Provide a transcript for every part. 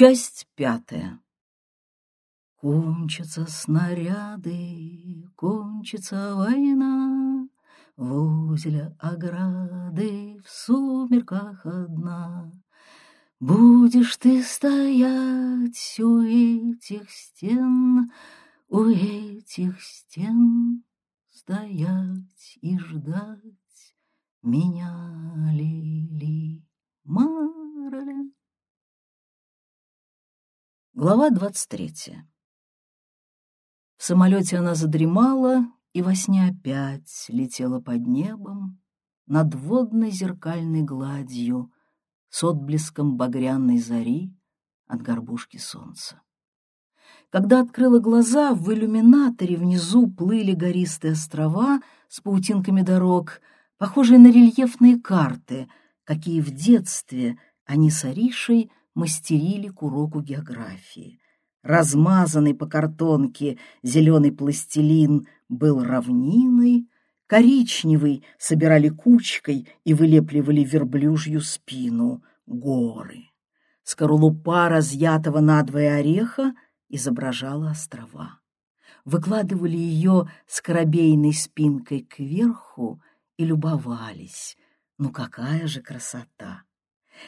Часть пятая. Кончатся снаряды, кончится война, Возле ограды в сумерках одна. Будешь ты стоять у этих стен, У этих стен стоять и ждать Меня, Лили Марля. Глава двадцать третья. В самолете она задремала и во сне опять летела под небом над водной зеркальной гладью с отблеском багряной зари от горбушки солнца. Когда открыла глаза, в иллюминаторе внизу плыли гористые острова с паутинками дорог, похожие на рельефные карты, какие в детстве они с Аришей мастерили к уроку географии. Размазанный по картонке зеленый пластилин был равниной, коричневый собирали кучкой и вылепливали верблюжью спину горы. Скорлупа разъятого надвое ореха изображала острова. Выкладывали ее с корабейной спинкой кверху и любовались. Ну какая же красота!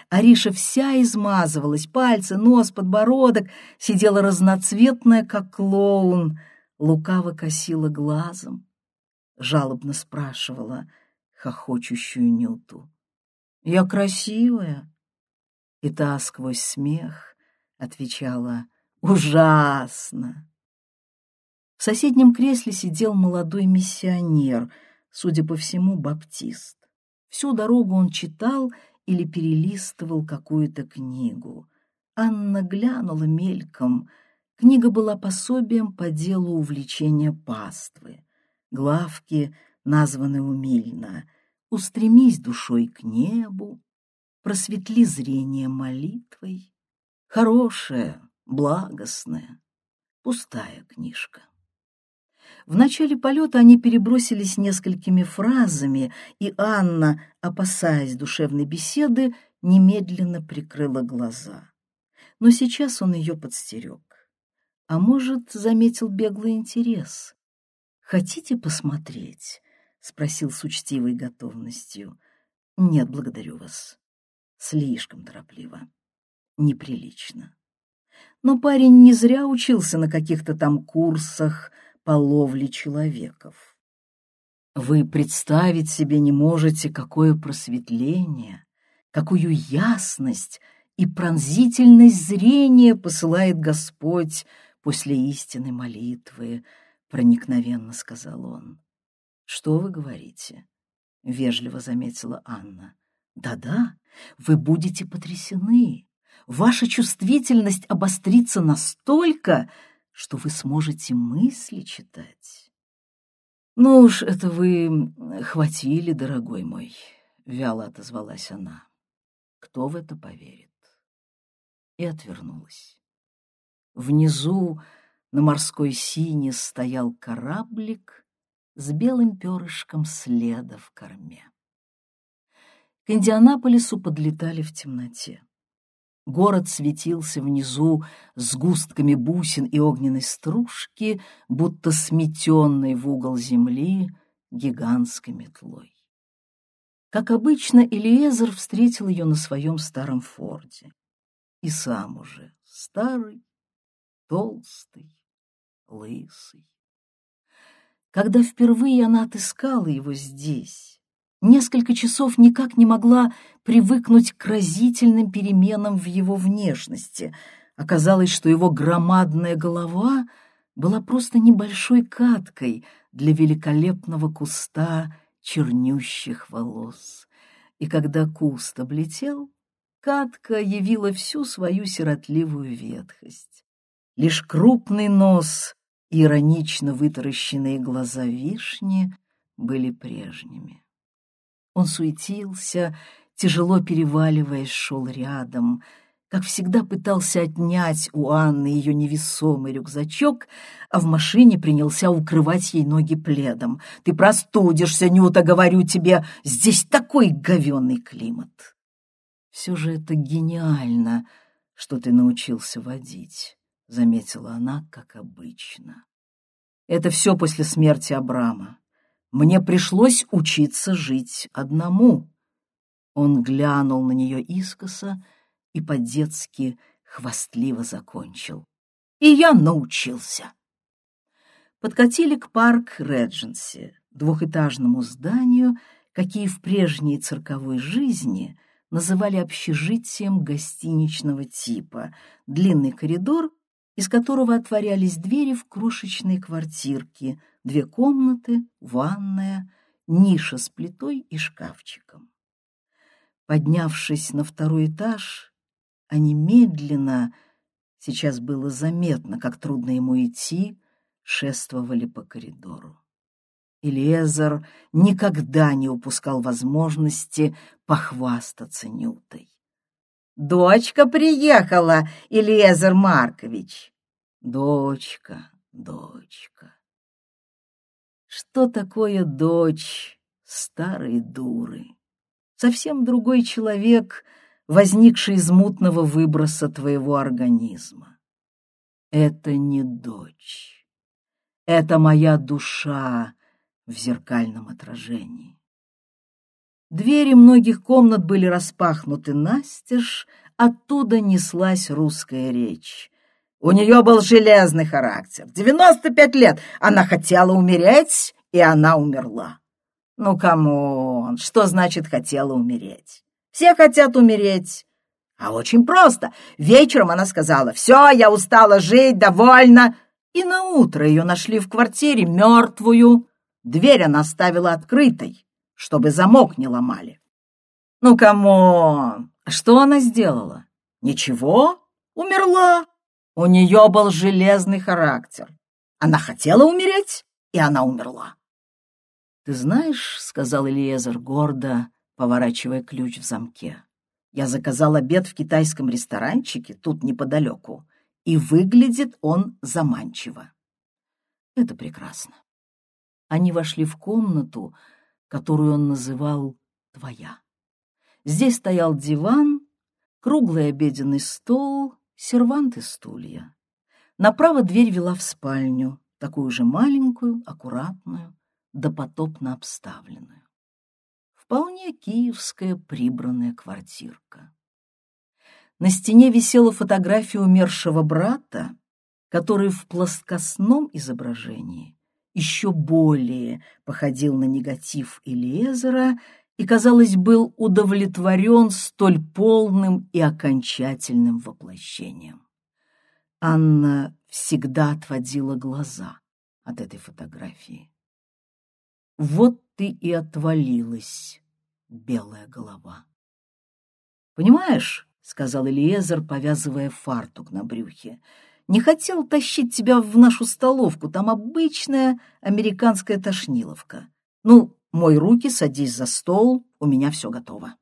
Ариша вся измазывалась, пальцы, нос, подбородок, сидела разноцветная, как клоун, лукаво косила глазом, жалобно спрашивала хохочущую Нюту. «Я красивая?» И та сквозь смех отвечала «Ужасно!». В соседнем кресле сидел молодой миссионер, судя по всему, баптист. Всю дорогу он читал или перелистывал какую-то книгу. Анна глянула мельком. Книга была пособием по делу увлечения паствы. Главки названы умильно «Устремись душой к небу», «Просветли зрение молитвой». Хорошая, благостная, пустая книжка. В начале полета они перебросились несколькими фразами, и Анна, опасаясь душевной беседы, немедленно прикрыла глаза. Но сейчас он ее подстерег. А может, заметил беглый интерес. «Хотите посмотреть?» — спросил с учтивой готовностью. «Нет, благодарю вас. Слишком торопливо. Неприлично». Но парень не зря учился на каких-то там курсах — по ловле человеков. Вы представить себе не можете, какое просветление, какую ясность и пронзительность зрения посылает Господь после истинной молитвы, проникновенно сказал он. Что вы говорите? Вежливо заметила Анна. Да-да, вы будете потрясены. Ваша чувствительность обострится настолько, что вы сможете мысли читать. «Ну уж это вы хватили, дорогой мой», — вяло отозвалась она. «Кто в это поверит?» И отвернулась. Внизу на морской сине стоял кораблик с белым перышком следа в корме. К Индианаполису подлетали в темноте. Город светился внизу с густками бусин и огненной стружки, будто сметенной в угол земли гигантской метлой. Как обычно, Элиезер встретил ее на своем старом форде. И сам уже старый, толстый, лысый. Когда впервые она отыскала его здесь, несколько часов никак не могла привыкнуть к разительным переменам в его внешности. Оказалось, что его громадная голова была просто небольшой каткой для великолепного куста чернющих волос. И когда куст облетел, катка явила всю свою сиротливую ветхость. Лишь крупный нос и иронично вытаращенные глаза вишни были прежними. Он суетился, тяжело переваливаясь, шел рядом. Как всегда пытался отнять у Анны ее невесомый рюкзачок, а в машине принялся укрывать ей ноги пледом. «Ты простудишься, Нюта, говорю тебе, здесь такой говенный климат!» Все же это гениально, что ты научился водить», — заметила она, как обычно. «Это все после смерти Абрама. Мне пришлось учиться жить одному». Он глянул на нее искоса и по-детски хвастливо закончил. «И я научился». Подкатили к парк Редженси, двухэтажному зданию, какие в прежней цирковой жизни называли общежитием гостиничного типа, длинный коридор, из которого отворялись двери в крошечные квартирки, две комнаты, ванная, ниша с плитой и шкафчиком. Поднявшись на второй этаж, они медленно, сейчас было заметно, как трудно ему идти, шествовали по коридору. Элиезер никогда не упускал возможности похвастаться Нютой. «Дочка приехала, Элиезер Маркович!» «Дочка, дочка!» Что такое дочь старой дуры? Совсем другой человек, возникший из мутного выброса твоего организма. Это не дочь. Это моя душа, в зеркальном отражении. Двери многих комнат были распахнуты настежь, оттуда неслась русская речь. У нее был железный характер. Девяносто пять лет она хотела умереть, и она умерла. Ну, come on, что значит хотела умереть? Все хотят умереть. А очень просто. Вечером она сказала, все, я устала жить, довольно. И на утро ее нашли в квартире мертвую, Дверь она оставила открытой, чтобы замок не ломали. Ну, come on! Что она сделала? Ничего, умерла. У нее был железный характер. Она хотела умереть, и она умерла. «Ты знаешь, — сказал Элиезер гордо, поворачивая ключ в замке, — я заказал обед в китайском ресторанчике тут неподалеку, и выглядит он заманчиво. Это прекрасно они вошли в комнату, которую он называл «твоя». Здесь стоял диван, круглый обеденный стол, сервант и стулья. Направо дверь вела в спальню, такую же маленькую, аккуратную, допотопно обставленную. Вполне киевская прибранная квартирка. На стене висела фотография умершего брата, который в плоскостном изображении еще более походил на негатив Элиезера и, казалось, был удовлетворен столь полным и окончательным воплощением. Анна всегда отводила глаза от этой фотографии. Вот ты и отвалилась, белая голова. «Понимаешь», — сказал Элиезер, повязывая фартук на брюхе, — не хотел тащить тебя в нашу столовку, там обычная американская тошниловка. Ну, мой руки, садись за стол, у меня все готово.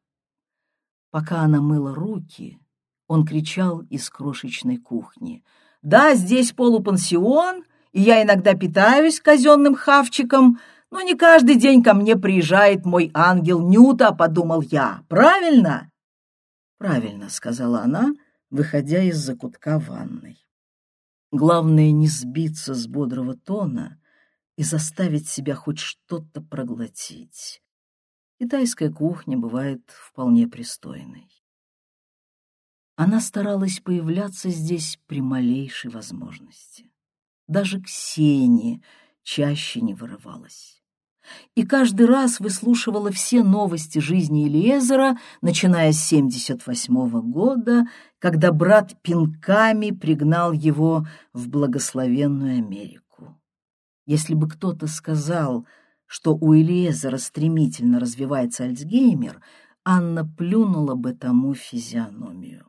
Пока она мыла руки, он кричал из крошечной кухни. «Да, здесь полупансион, и я иногда питаюсь казенным хавчиком, но не каждый день ко мне приезжает мой ангел Нюта», — подумал я. «Правильно?» «Правильно», — сказала она, выходя из закутка ванной. Главное не сбиться с бодрого тона и заставить себя хоть что-то проглотить. Китайская кухня бывает вполне пристойной. Она старалась появляться здесь при малейшей возможности. Даже Ксения чаще не вырывалась и каждый раз выслушивала все новости жизни Элиезера, начиная с 78 -го года, когда брат пинками пригнал его в благословенную Америку. Если бы кто-то сказал, что у Элиезера стремительно развивается Альцгеймер, Анна плюнула бы тому физиономию.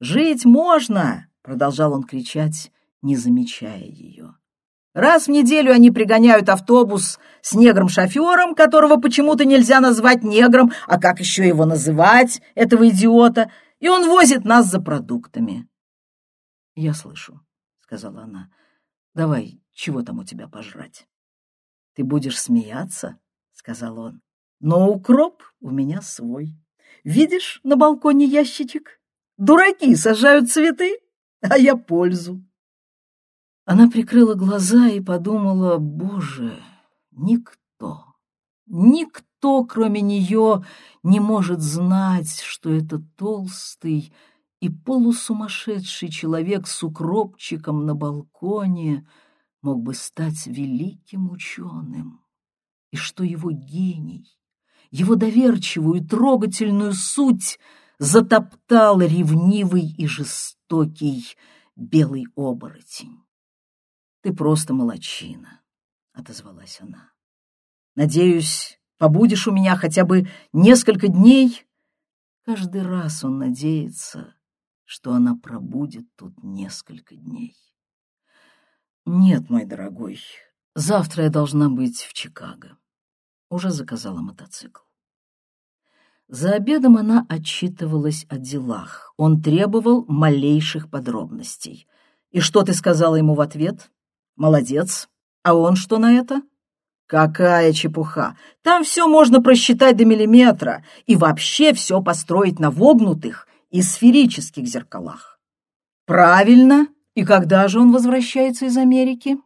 «Жить можно!» — продолжал он кричать, не замечая ее. Раз в неделю они пригоняют автобус с негром-шофером, которого почему-то нельзя назвать негром, а как еще его называть, этого идиота, и он возит нас за продуктами. — Я слышу, — сказала она. — Давай, чего там у тебя пожрать? — Ты будешь смеяться, — сказал он. — Но укроп у меня свой. Видишь на балконе ящичек? Дураки сажают цветы, а я пользу. Она прикрыла глаза и подумала, боже, никто, никто, кроме нее, не может знать, что это толстый и полусумасшедший человек с укропчиком на балконе мог бы стать великим ученым, и что его гений, его доверчивую, трогательную суть затоптал ревнивый и жестокий белый оборотень. «Ты просто молочина», — отозвалась она. «Надеюсь, побудешь у меня хотя бы несколько дней?» Каждый раз он надеется, что она пробудет тут несколько дней. «Нет, мой дорогой, завтра я должна быть в Чикаго. Уже заказала мотоцикл». За обедом она отчитывалась о делах. Он требовал малейших подробностей. «И что ты сказала ему в ответ?» «Молодец. А он что на это?» «Какая чепуха! Там все можно просчитать до миллиметра и вообще все построить на вогнутых и сферических зеркалах». «Правильно!» И когда же он возвращается из Америки?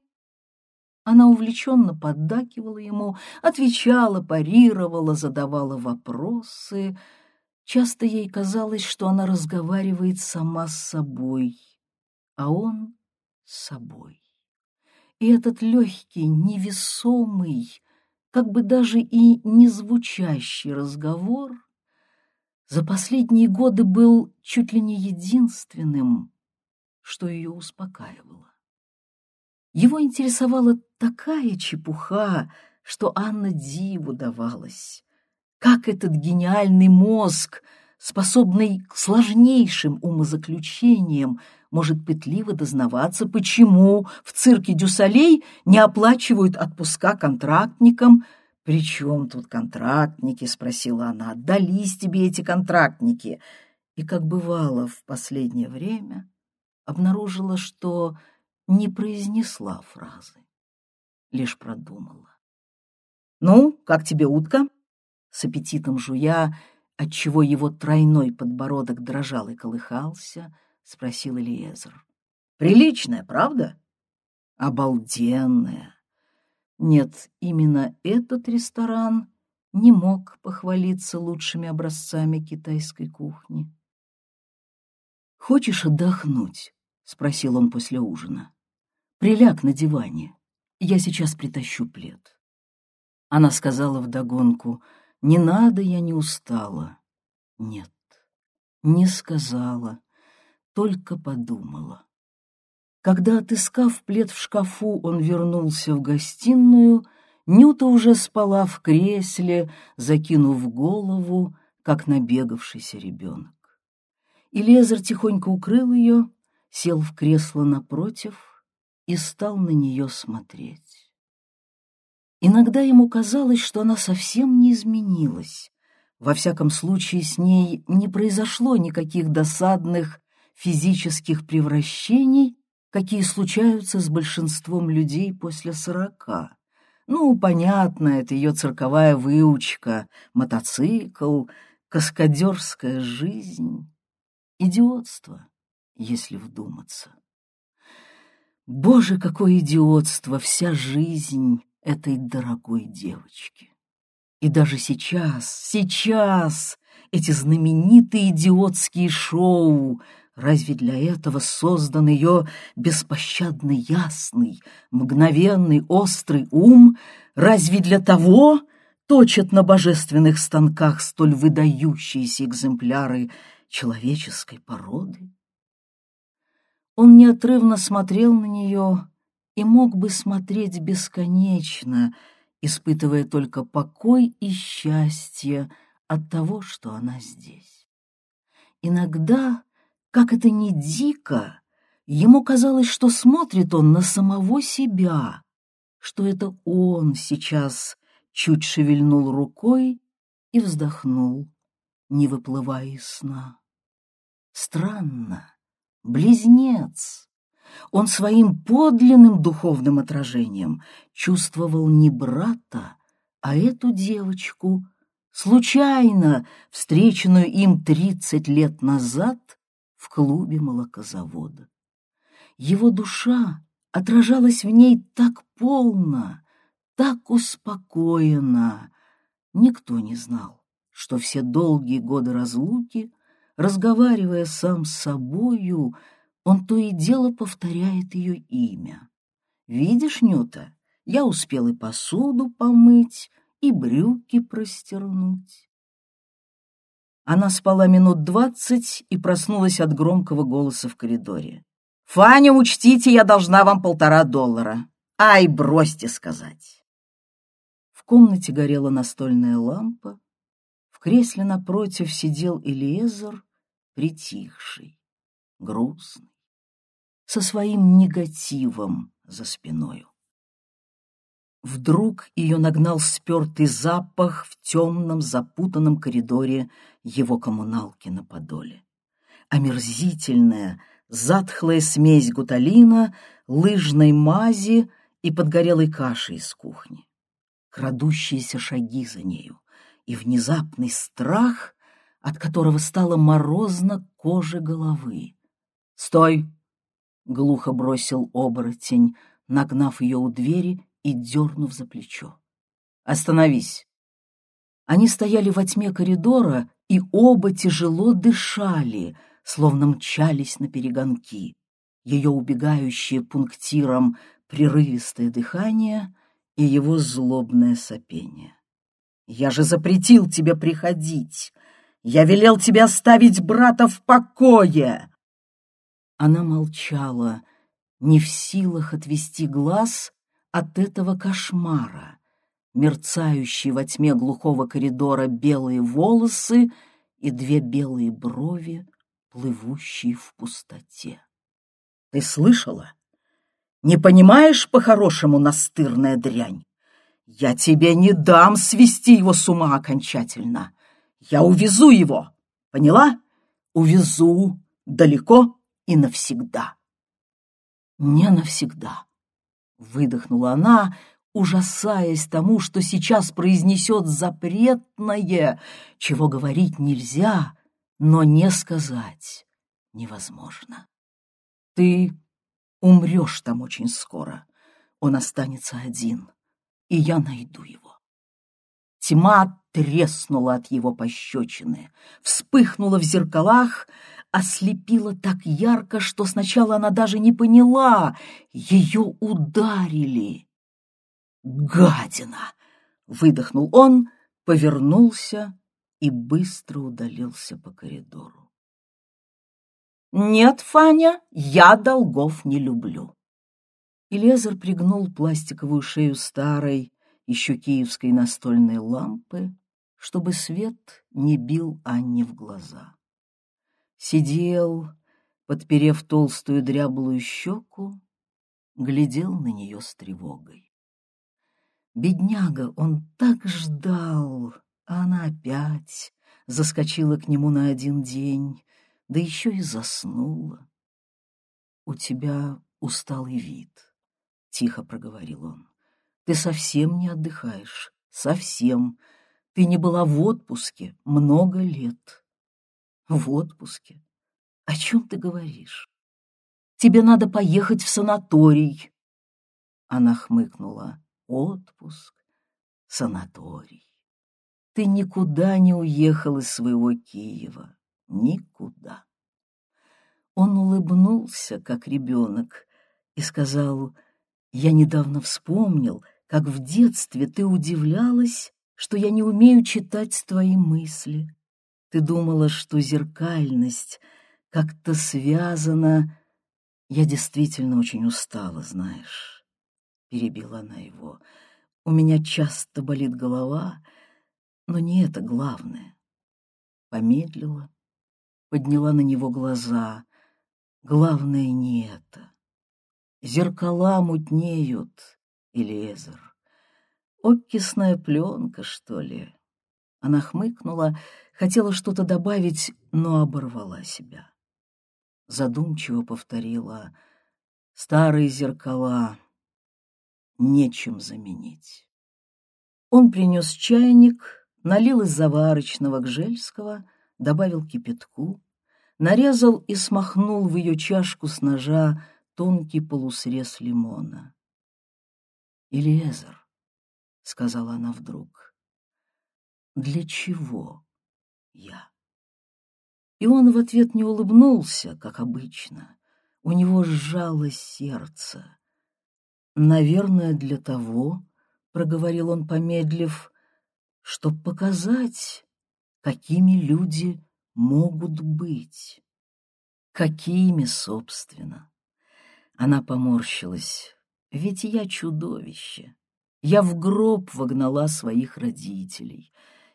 Она увлеченно поддакивала ему, отвечала, парировала, задавала вопросы. Часто ей казалось, что она разговаривает сама с собой, а он с собой. И этот легкий, невесомый, как бы даже и не звучащий разговор за последние годы был чуть ли не единственным, что ее успокаивало. Его интересовала такая чепуха, что Анна диву давалась. Как этот гениальный мозг, способный к сложнейшим умозаключениям, может пытливо дознаваться, почему в цирке Дюсалей не оплачивают отпуска контрактникам. «При чем тут контрактники?» — спросила она. «Отдались тебе эти контрактники?» И, как бывало в последнее время, обнаружила, что не произнесла фразы, лишь продумала. «Ну, как тебе утка?» С аппетитом жуя, отчего его тройной подбородок дрожал и колыхался, спросил Элиезер. «Приличная, правда?» «Обалденная!» Нет, именно этот ресторан не мог похвалиться лучшими образцами китайской кухни. «Хочешь отдохнуть?» — спросил он после ужина. «Приляг на диване. Я сейчас притащу плед». Она сказала вдогонку, «Не надо, я не устала». Нет, не сказала, только подумала. Когда, отыскав плед в шкафу, он вернулся в гостиную, Нюта уже спала в кресле, закинув голову, как набегавшийся ребенок. И Лезер тихонько укрыл ее, сел в кресло напротив и стал на нее смотреть. Иногда ему казалось, что она совсем не изменилась. Во всяком случае, с ней не произошло никаких досадных физических превращений, какие случаются с большинством людей после сорока. Ну, понятно, это ее цирковая выучка, мотоцикл, каскадерская жизнь. Идиотство, если вдуматься. Боже, какое идиотство вся жизнь этой дорогой девочки. И даже сейчас, сейчас эти знаменитые идиотские шоу, разве для этого создан ее беспощадно ясный, мгновенный, острый ум, разве для того точат на божественных станках столь выдающиеся экземпляры человеческой породы? Он неотрывно смотрел на нее и мог бы смотреть бесконечно, испытывая только покой и счастье от того, что она здесь. Иногда, как это ни дико, ему казалось, что смотрит он на самого себя, что это он сейчас чуть шевельнул рукой и вздохнул, не выплывая из сна. Странно, близнец. Он своим подлинным духовным отражением чувствовал не брата, а эту девочку, случайно встреченную им тридцать лет назад в клубе молокозавода. Его душа отражалась в ней так полно, так успокоенно. Никто не знал, что все долгие годы разлуки, разговаривая сам с собою, он то и дело повторяет ее имя. «Видишь, Нюта, я успел и посуду помыть, и брюки простернуть». Она спала минут двадцать и проснулась от громкого голоса в коридоре. «Фаня, учтите, я должна вам полтора доллара. Ай, бросьте сказать!» В комнате горела настольная лампа. Кресле напротив сидел Элиезер, притихший, грустный, со своим негативом за спиною. Вдруг ее нагнал спертый запах в темном запутанном коридоре его коммуналки на Подоле. Омерзительная, затхлая смесь гуталина, лыжной мази и подгорелой каши из кухни. Крадущиеся шаги за нею и внезапный страх, от которого стало морозно коже головы. «Стой!» — глухо бросил оборотень, нагнав ее у двери и дернув за плечо. «Остановись!» Они стояли во тьме коридора, и оба тяжело дышали, словно мчались на перегонки. Ее убегающее пунктиром прерывистое дыхание и его злобное сопение. «Я же запретил тебе приходить! Я велел тебе оставить брата в покое!» Она молчала, не в силах отвести глаз от этого кошмара. Мерцающие во тьме глухого коридора белые волосы и две белые брови, плывущие в пустоте. Ты слышала? Не понимаешь по-хорошему, настырная дрянь? Я тебе не дам свести его с ума окончательно. Я увезу его, поняла? Увезу далеко и навсегда. Не навсегда. Выдохнула она, ужасаясь тому, что сейчас произнесет запретное, чего говорить нельзя, но не сказать невозможно. Ты умрешь там очень скоро. Он останется один, и я найду его. Тьма треснула от его пощечины, вспыхнула в зеркалах, ослепила так ярко, что сначала она даже не поняла. Ее ударили. «Гадина!» — выдохнул он, повернулся и быстро удалился по коридору. «Нет, Фаня, я долгов не люблю». И Лезер пригнул пластиковую шею старой, еще киевской настольной лампы, чтобы свет не бил Анне в глаза сидел, подперев толстую дряблую щеку, глядел на нее с тревогой. Бедняга, он так ждал, а она опять заскочила к нему на один день, да еще и заснула. — У тебя усталый вид, — тихо проговорил он. — Ты совсем не отдыхаешь, совсем. Ты не была в отпуске много лет. В отпуске? О чем ты говоришь? Тебе надо поехать в санаторий. Она хмыкнула. Отпуск, санаторий. Ты никуда не уехал из своего Киева. Никуда. Он улыбнулся, как ребенок, и сказал, «Я недавно вспомнил, как в детстве ты удивлялась, что я не умею читать твои мысли. Ты думала, что зеркальность как-то связана... Я действительно очень устала, знаешь, — перебила она его. У меня часто болит голова, но не это главное. Помедлила, подняла на него глаза. Главное не это. Зеркала мутнеют, Элиезер. Окисная пленка, что ли? Она хмыкнула, хотела что-то добавить, но оборвала себя. Задумчиво повторила «Старые зеркала нечем заменить». Он принес чайник, налил из заварочного гжельского, добавил кипятку, нарезал и смахнул в ее чашку с ножа тонкий полусрез лимона. «Элиезер», — сказала она вдруг, — «для чего я?» И он в ответ не улыбнулся, как обычно. У него сжалось сердце. «Наверное, для того, — проговорил он, помедлив, — чтоб показать, какими люди могут быть. Какими, собственно?» Она поморщилась. «Ведь я чудовище. Я в гроб вогнала своих родителей,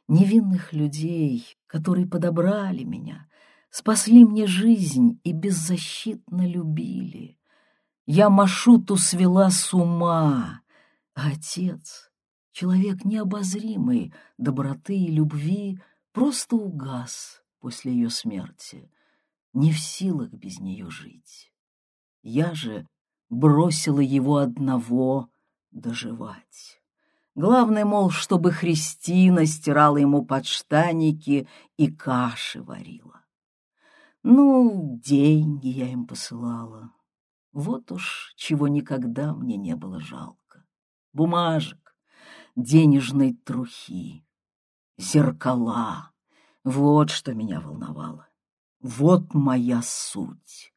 невинных людей, которые подобрали меня, спасли мне жизнь и беззащитно любили. Я Машуту свела с ума, а отец, человек необозримой доброты и любви, просто угас после ее смерти, не в силах без нее жить. Я же бросила его одного доживать. Главное, мол, чтобы Христина стирала ему подштаники и каши варила. Ну, деньги я им посылала. Вот уж чего никогда мне не было жалко. Бумажек, денежной трухи, зеркала. Вот что меня волновало. Вот моя суть.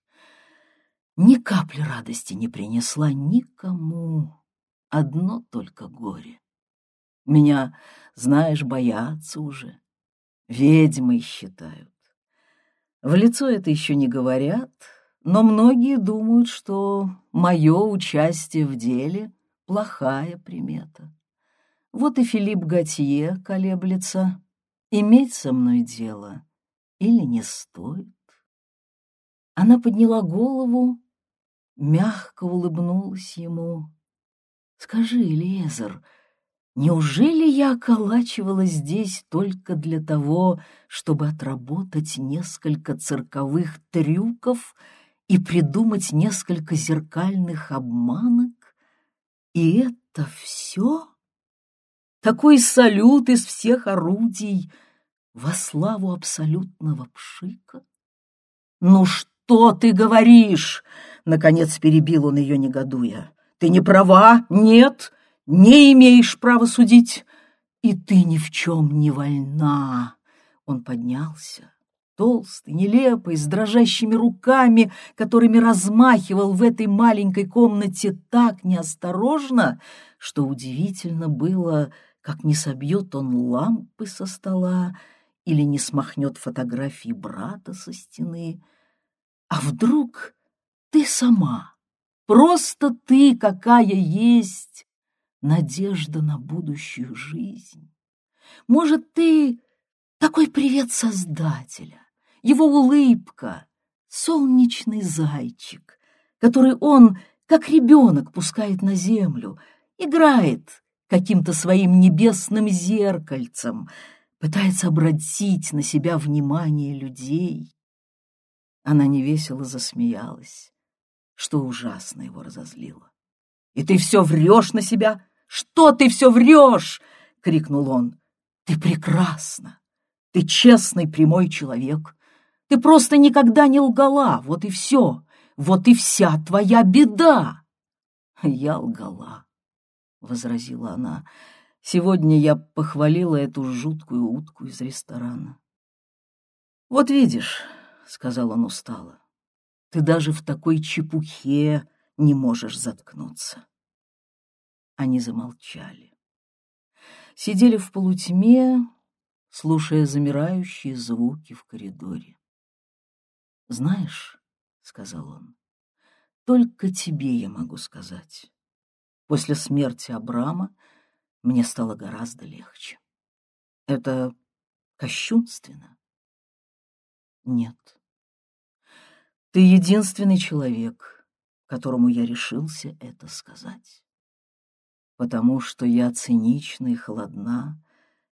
Ни капли радости не принесла никому. Одно только горе. Меня, знаешь, боятся уже. Ведьмой считают. В лицо это еще не говорят, но многие думают, что мое участие в деле — плохая примета. Вот и Филипп Готье колеблется, иметь со мной дело или не стоит. Она подняла голову, мягко улыбнулась ему. «Скажи, Элиезер, — Неужели я околачивалась здесь только для того, чтобы отработать несколько цирковых трюков и придумать несколько зеркальных обманок? И это все? Такой салют из всех орудий во славу абсолютного пшика? «Ну что ты говоришь?» — наконец перебил он ее, негодуя. «Ты не права? Нет?» не имеешь права судить, и ты ни в чем не вольна. Он поднялся, толстый, нелепый, с дрожащими руками, которыми размахивал в этой маленькой комнате так неосторожно, что удивительно было, как не собьет он лампы со стола или не смахнет фотографии брата со стены. А вдруг ты сама, просто ты, какая есть, надежда на будущую жизнь. Может, ты такой привет Создателя, его улыбка, солнечный зайчик, который он, как ребенок, пускает на землю, играет каким-то своим небесным зеркальцем, пытается обратить на себя внимание людей. Она невесело засмеялась, что ужасно его разозлило. «И ты все врешь на себя?» Что ты все врешь? — крикнул он. — Ты прекрасна. Ты честный, прямой человек. Ты просто никогда не лгала. Вот и все. Вот и вся твоя беда. — Я лгала, — возразила она. Сегодня я похвалила эту жуткую утку из ресторана. — Вот видишь, — сказал он устало, — ты даже в такой чепухе не можешь заткнуться. Они замолчали. Сидели в полутьме, слушая замирающие звуки в коридоре. «Знаешь», — сказал он, — «только тебе я могу сказать. После смерти Абрама мне стало гораздо легче. Это кощунственно? Нет. Ты единственный человек, которому я решился это сказать потому что я цинична и холодна,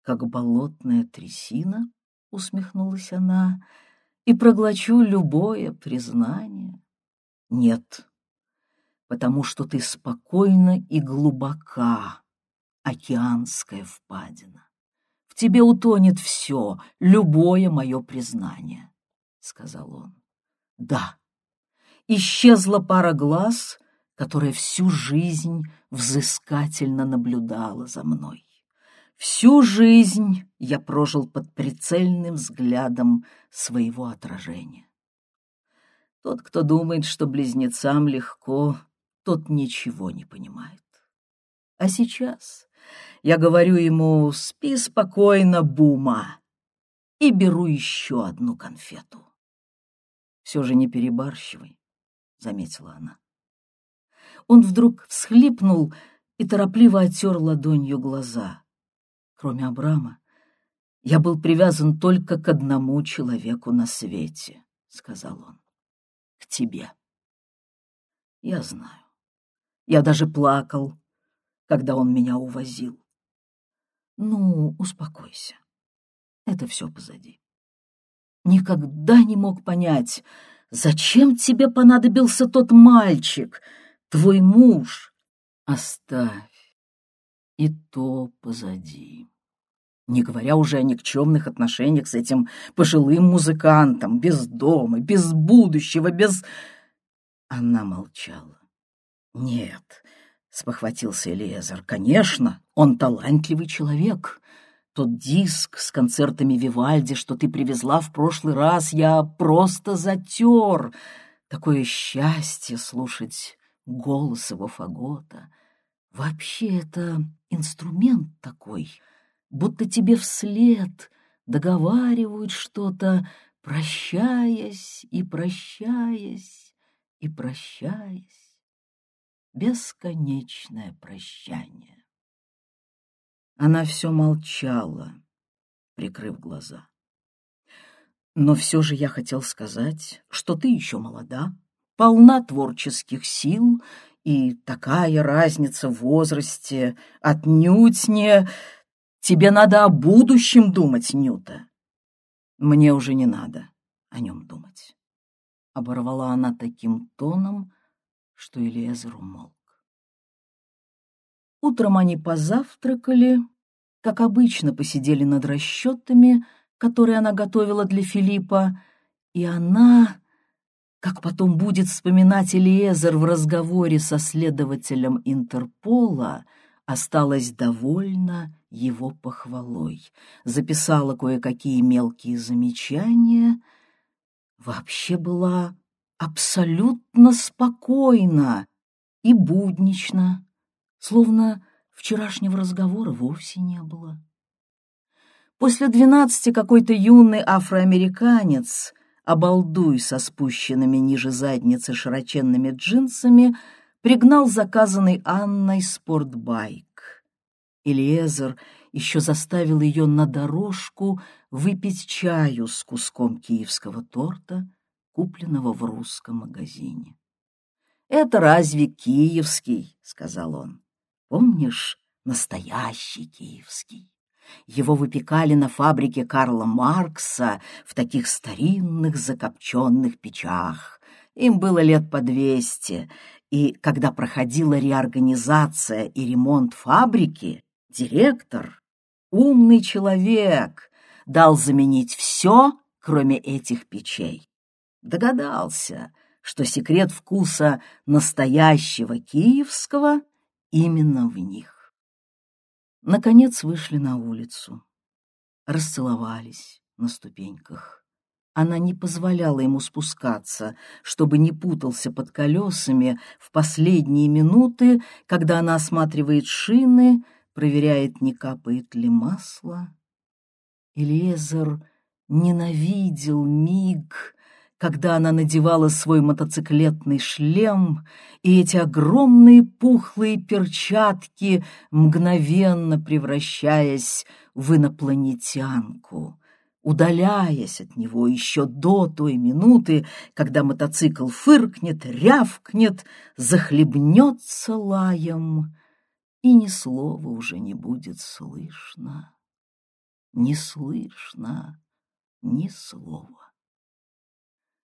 как болотная трясина, — усмехнулась она, — и проглочу любое признание. Нет, потому что ты спокойна и глубока, океанская впадина. В тебе утонет все, любое мое признание. сказал он. Да, исчезла пара глаз, которая всю жизнь взыскательно наблюдала за мной. Всю жизнь я прожил под прицельным взглядом своего отражения. Тот, кто думает, что близнецам легко, тот ничего не понимает. А сейчас я говорю ему «спи спокойно, Бума», и беру еще одну конфету. «Все же не перебарщивай», — заметила она. Он вдруг всхлипнул и торопливо оттер ладонью глаза. Кроме Абрама, я был привязан только к одному человеку на свете, — сказал он, — к тебе. Я знаю. Я даже плакал, когда он меня увозил. Ну, успокойся. Это все позади. Никогда не мог понять, зачем тебе понадобился тот мальчик, твой муж. Оставь. И то позади. Не говоря уже о никчемных отношениях с этим пожилым музыкантом, без дома, без будущего, без... Она молчала. «Нет», — спохватился Элиезер, — «конечно, он талантливый человек. Тот диск с концертами Вивальди, что ты привезла в прошлый раз, я просто затер. Такое счастье слушать голос его фагота. Вообще это инструмент такой, будто тебе вслед договаривают что-то, прощаясь и прощаясь и прощаясь. Бесконечное прощание. Она все молчала, прикрыв глаза. Но все же я хотел сказать, что ты еще молода, полна творческих сил, и такая разница в возрасте отнюдь не... Тебе надо о будущем думать, Нюта. Мне уже не надо о нем думать. Оборвала она таким тоном, что Элиезер умолк. Утром они позавтракали, как обычно, посидели над расчетами, которые она готовила для Филиппа, и она, как потом будет вспоминать Элиезер в разговоре со следователем Интерпола, осталась довольна его похвалой, записала кое-какие мелкие замечания, вообще была абсолютно спокойна и буднична, словно вчерашнего разговора вовсе не было. После двенадцати какой-то юный афроамериканец, обалдуй со спущенными ниже задницы широченными джинсами, пригнал заказанный Анной спортбайк. Элиезер еще заставил ее на дорожку выпить чаю с куском киевского торта, купленного в русском магазине. «Это разве киевский?» — сказал он. «Помнишь, настоящий киевский?» Его выпекали на фабрике Карла Маркса в таких старинных закопченных печах. Им было лет по двести, и когда проходила реорганизация и ремонт фабрики, директор, умный человек, дал заменить все, кроме этих печей. Догадался, что секрет вкуса настоящего киевского именно в них. Наконец вышли на улицу, расцеловались на ступеньках. Она не позволяла ему спускаться, чтобы не путался под колесами в последние минуты, когда она осматривает шины, проверяет, не капает ли масло. Элиезер ненавидел миг, когда она надевала свой мотоциклетный шлем, и эти огромные пухлые перчатки, мгновенно превращаясь в инопланетянку, удаляясь от него еще до той минуты, когда мотоцикл фыркнет, рявкнет, захлебнется лаем, и ни слова уже не будет слышно. Не слышно ни слова.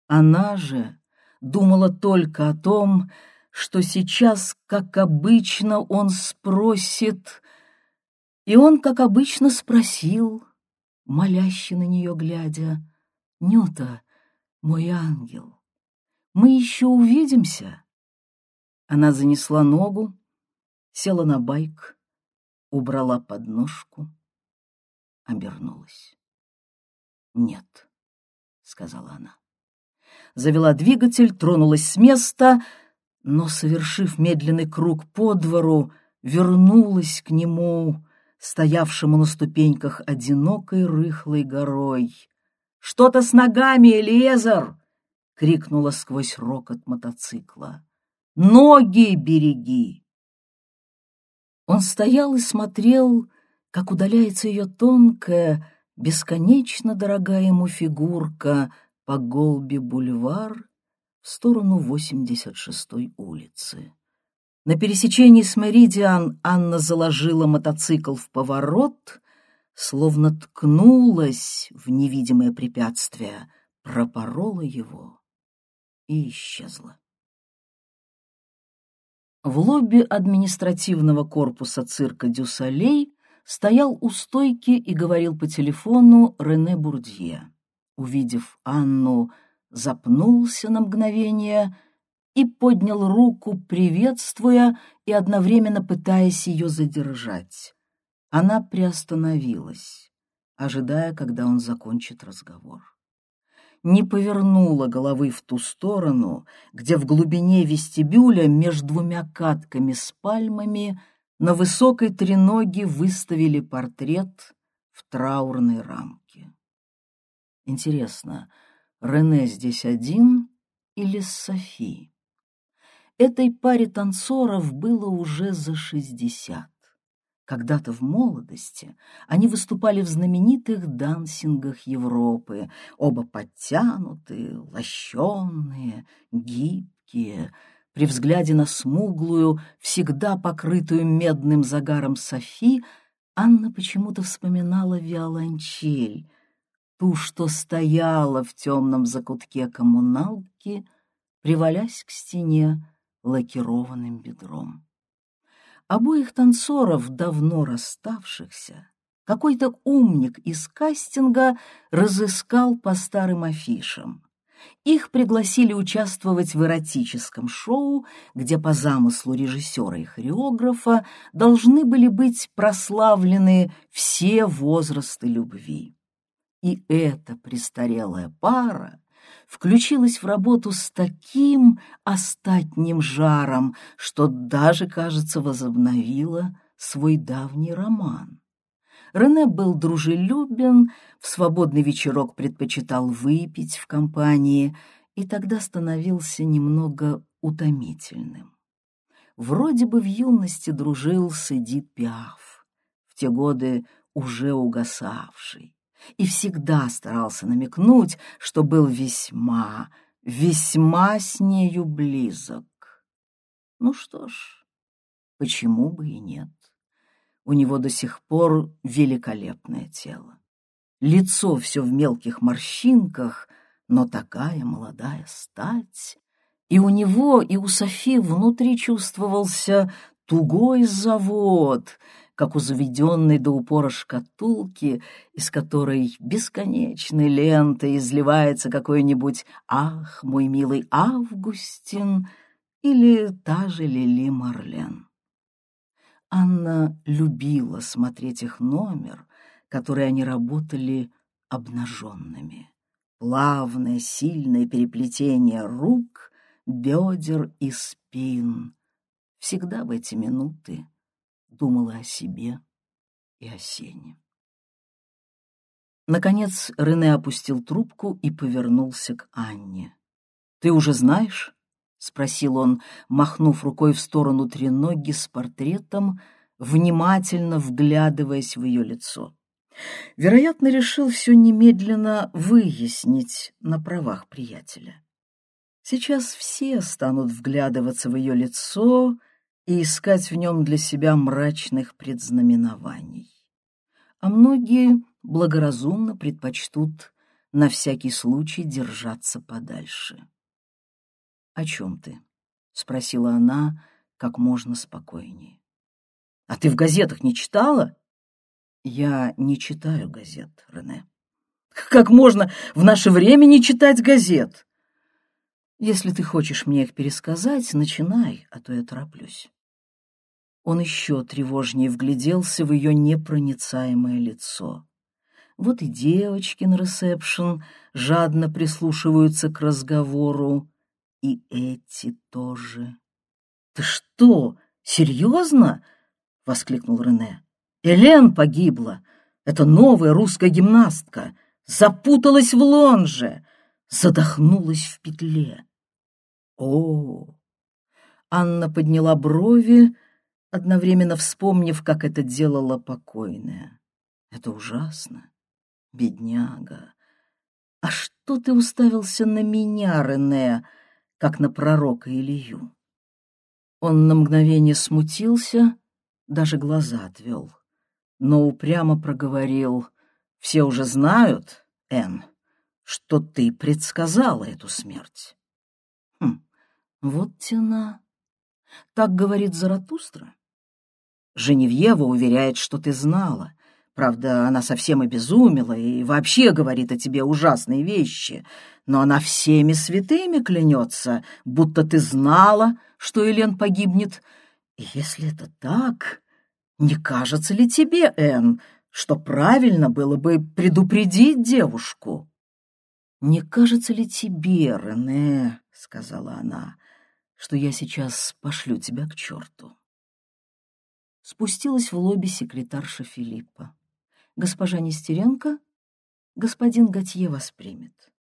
Она же думала только о том, что сейчас, как обычно, он спросит, и он, как обычно, спросил, моляще на нее глядя, «Нюта, «Мой ангел, мы еще увидимся?» Она занесла ногу, села на байк, убрала подножку, обернулась. «Нет», — сказала она. Завела двигатель, тронулась с места, но, совершив медленный круг по двору, вернулась к нему, стоявшему на ступеньках одинокой рыхлой горой. «Что-то с ногами, Элиезер!» — крикнула сквозь рокот мотоцикла. «Ноги береги!» Он стоял и смотрел, как удаляется ее тонкая, бесконечно дорогая ему фигурка по голби бульвар в сторону 86-й улицы. На пересечении с Меридиан Анна заложила мотоцикл в поворот, словно ткнулась в невидимое препятствие, пропорола его и исчезла. В лобби административного корпуса цирка «Дюсалей» стоял у стойки и говорил по телефону Рене Бурдье. Увидев Анну, запнулся на мгновение и поднял руку, приветствуя и одновременно пытаясь ее задержать. Она приостановилась, ожидая, когда он закончит разговор. Не повернула головы в ту сторону, где в глубине вестибюля между двумя катками с пальмами на высокой треноге выставили портрет в траурной рамке. Интересно, Рене здесь один или с Софи? Этой паре танцоров было уже за шестьдесят. Когда-то в молодости они выступали в знаменитых дансингах Европы, оба подтянутые, лощенные, гибкие. При взгляде на смуглую, всегда покрытую медным загаром Софи, Анна почему-то вспоминала виолончель, ту, что стояла в темном закутке коммуналки, привалясь к стене, лакированным бедром. Обоих танцоров, давно расставшихся, какой-то умник из кастинга разыскал по старым афишам. Их пригласили участвовать в эротическом шоу, где по замыслу режиссера и хореографа должны были быть прославлены все возрасты любви. И эта престарелая пара включилась в работу с таким остатним жаром, что даже, кажется, возобновила свой давний роман. Рене был дружелюбен, в свободный вечерок предпочитал выпить в компании и тогда становился немного утомительным. Вроде бы в юности дружил с Эдит Пиаф, в те годы уже угасавший и всегда старался намекнуть, что был весьма, весьма с нею близок. Ну что ж, почему бы и нет? У него до сих пор великолепное тело. Лицо все в мелких морщинках, но такая молодая стать. И у него, и у Софи внутри чувствовался тугой завод — как у заведенной до упора шкатулки, из которой бесконечной лентой изливается какой-нибудь «Ах, мой милый Августин» или та же Лили Марлен. Анна любила смотреть их номер, который они работали обнаженными. Плавное, сильное переплетение рук, бедер и спин. Всегда в эти минуты думала о себе и о Сене. Наконец Рене опустил трубку и повернулся к Анне. «Ты уже знаешь?» — спросил он, махнув рукой в сторону треноги с портретом, внимательно вглядываясь в ее лицо. Вероятно, решил все немедленно выяснить на правах приятеля. Сейчас все станут вглядываться в ее лицо и искать в нем для себя мрачных предзнаменований. А многие благоразумно предпочтут на всякий случай держаться подальше. «О чем ты?» — спросила она как можно спокойнее. «А ты в газетах не читала?» «Я не читаю газет, Рене. Как можно в наше время не читать газет? Если ты хочешь мне их пересказать, начинай, а то я тороплюсь. Он еще тревожнее вгляделся в ее непроницаемое лицо. Вот и девочки на ресепшн жадно прислушиваются к разговору, и эти тоже. «Ты что, серьезно?» — воскликнул Рене. «Элен погибла. Это новая русская гимнастка. Запуталась в лонже, задохнулась в петле». «О!» Анна подняла брови, одновременно вспомнив, как это делала покойная. «Это ужасно, бедняга. А что ты уставился на меня, Рене, как на пророка Илью?» Он на мгновение смутился, даже глаза отвел, но упрямо проговорил. «Все уже знают, Энн, что ты предсказала эту смерть». «Хм, вот тена. Так говорит Заратустра. Женевьева уверяет, что ты знала. Правда, она совсем обезумела и вообще говорит о тебе ужасные вещи. Но она всеми святыми клянется, будто ты знала, что Елен погибнет. Если это так, не кажется ли тебе, Энн, что правильно было бы предупредить девушку? «Не кажется ли тебе, Рене, — сказала она, — что я сейчас пошлю тебя к черту?» Спустилась в лобби секретарша Филиппа. «Госпожа Нестеренко, господин Готье воспримет».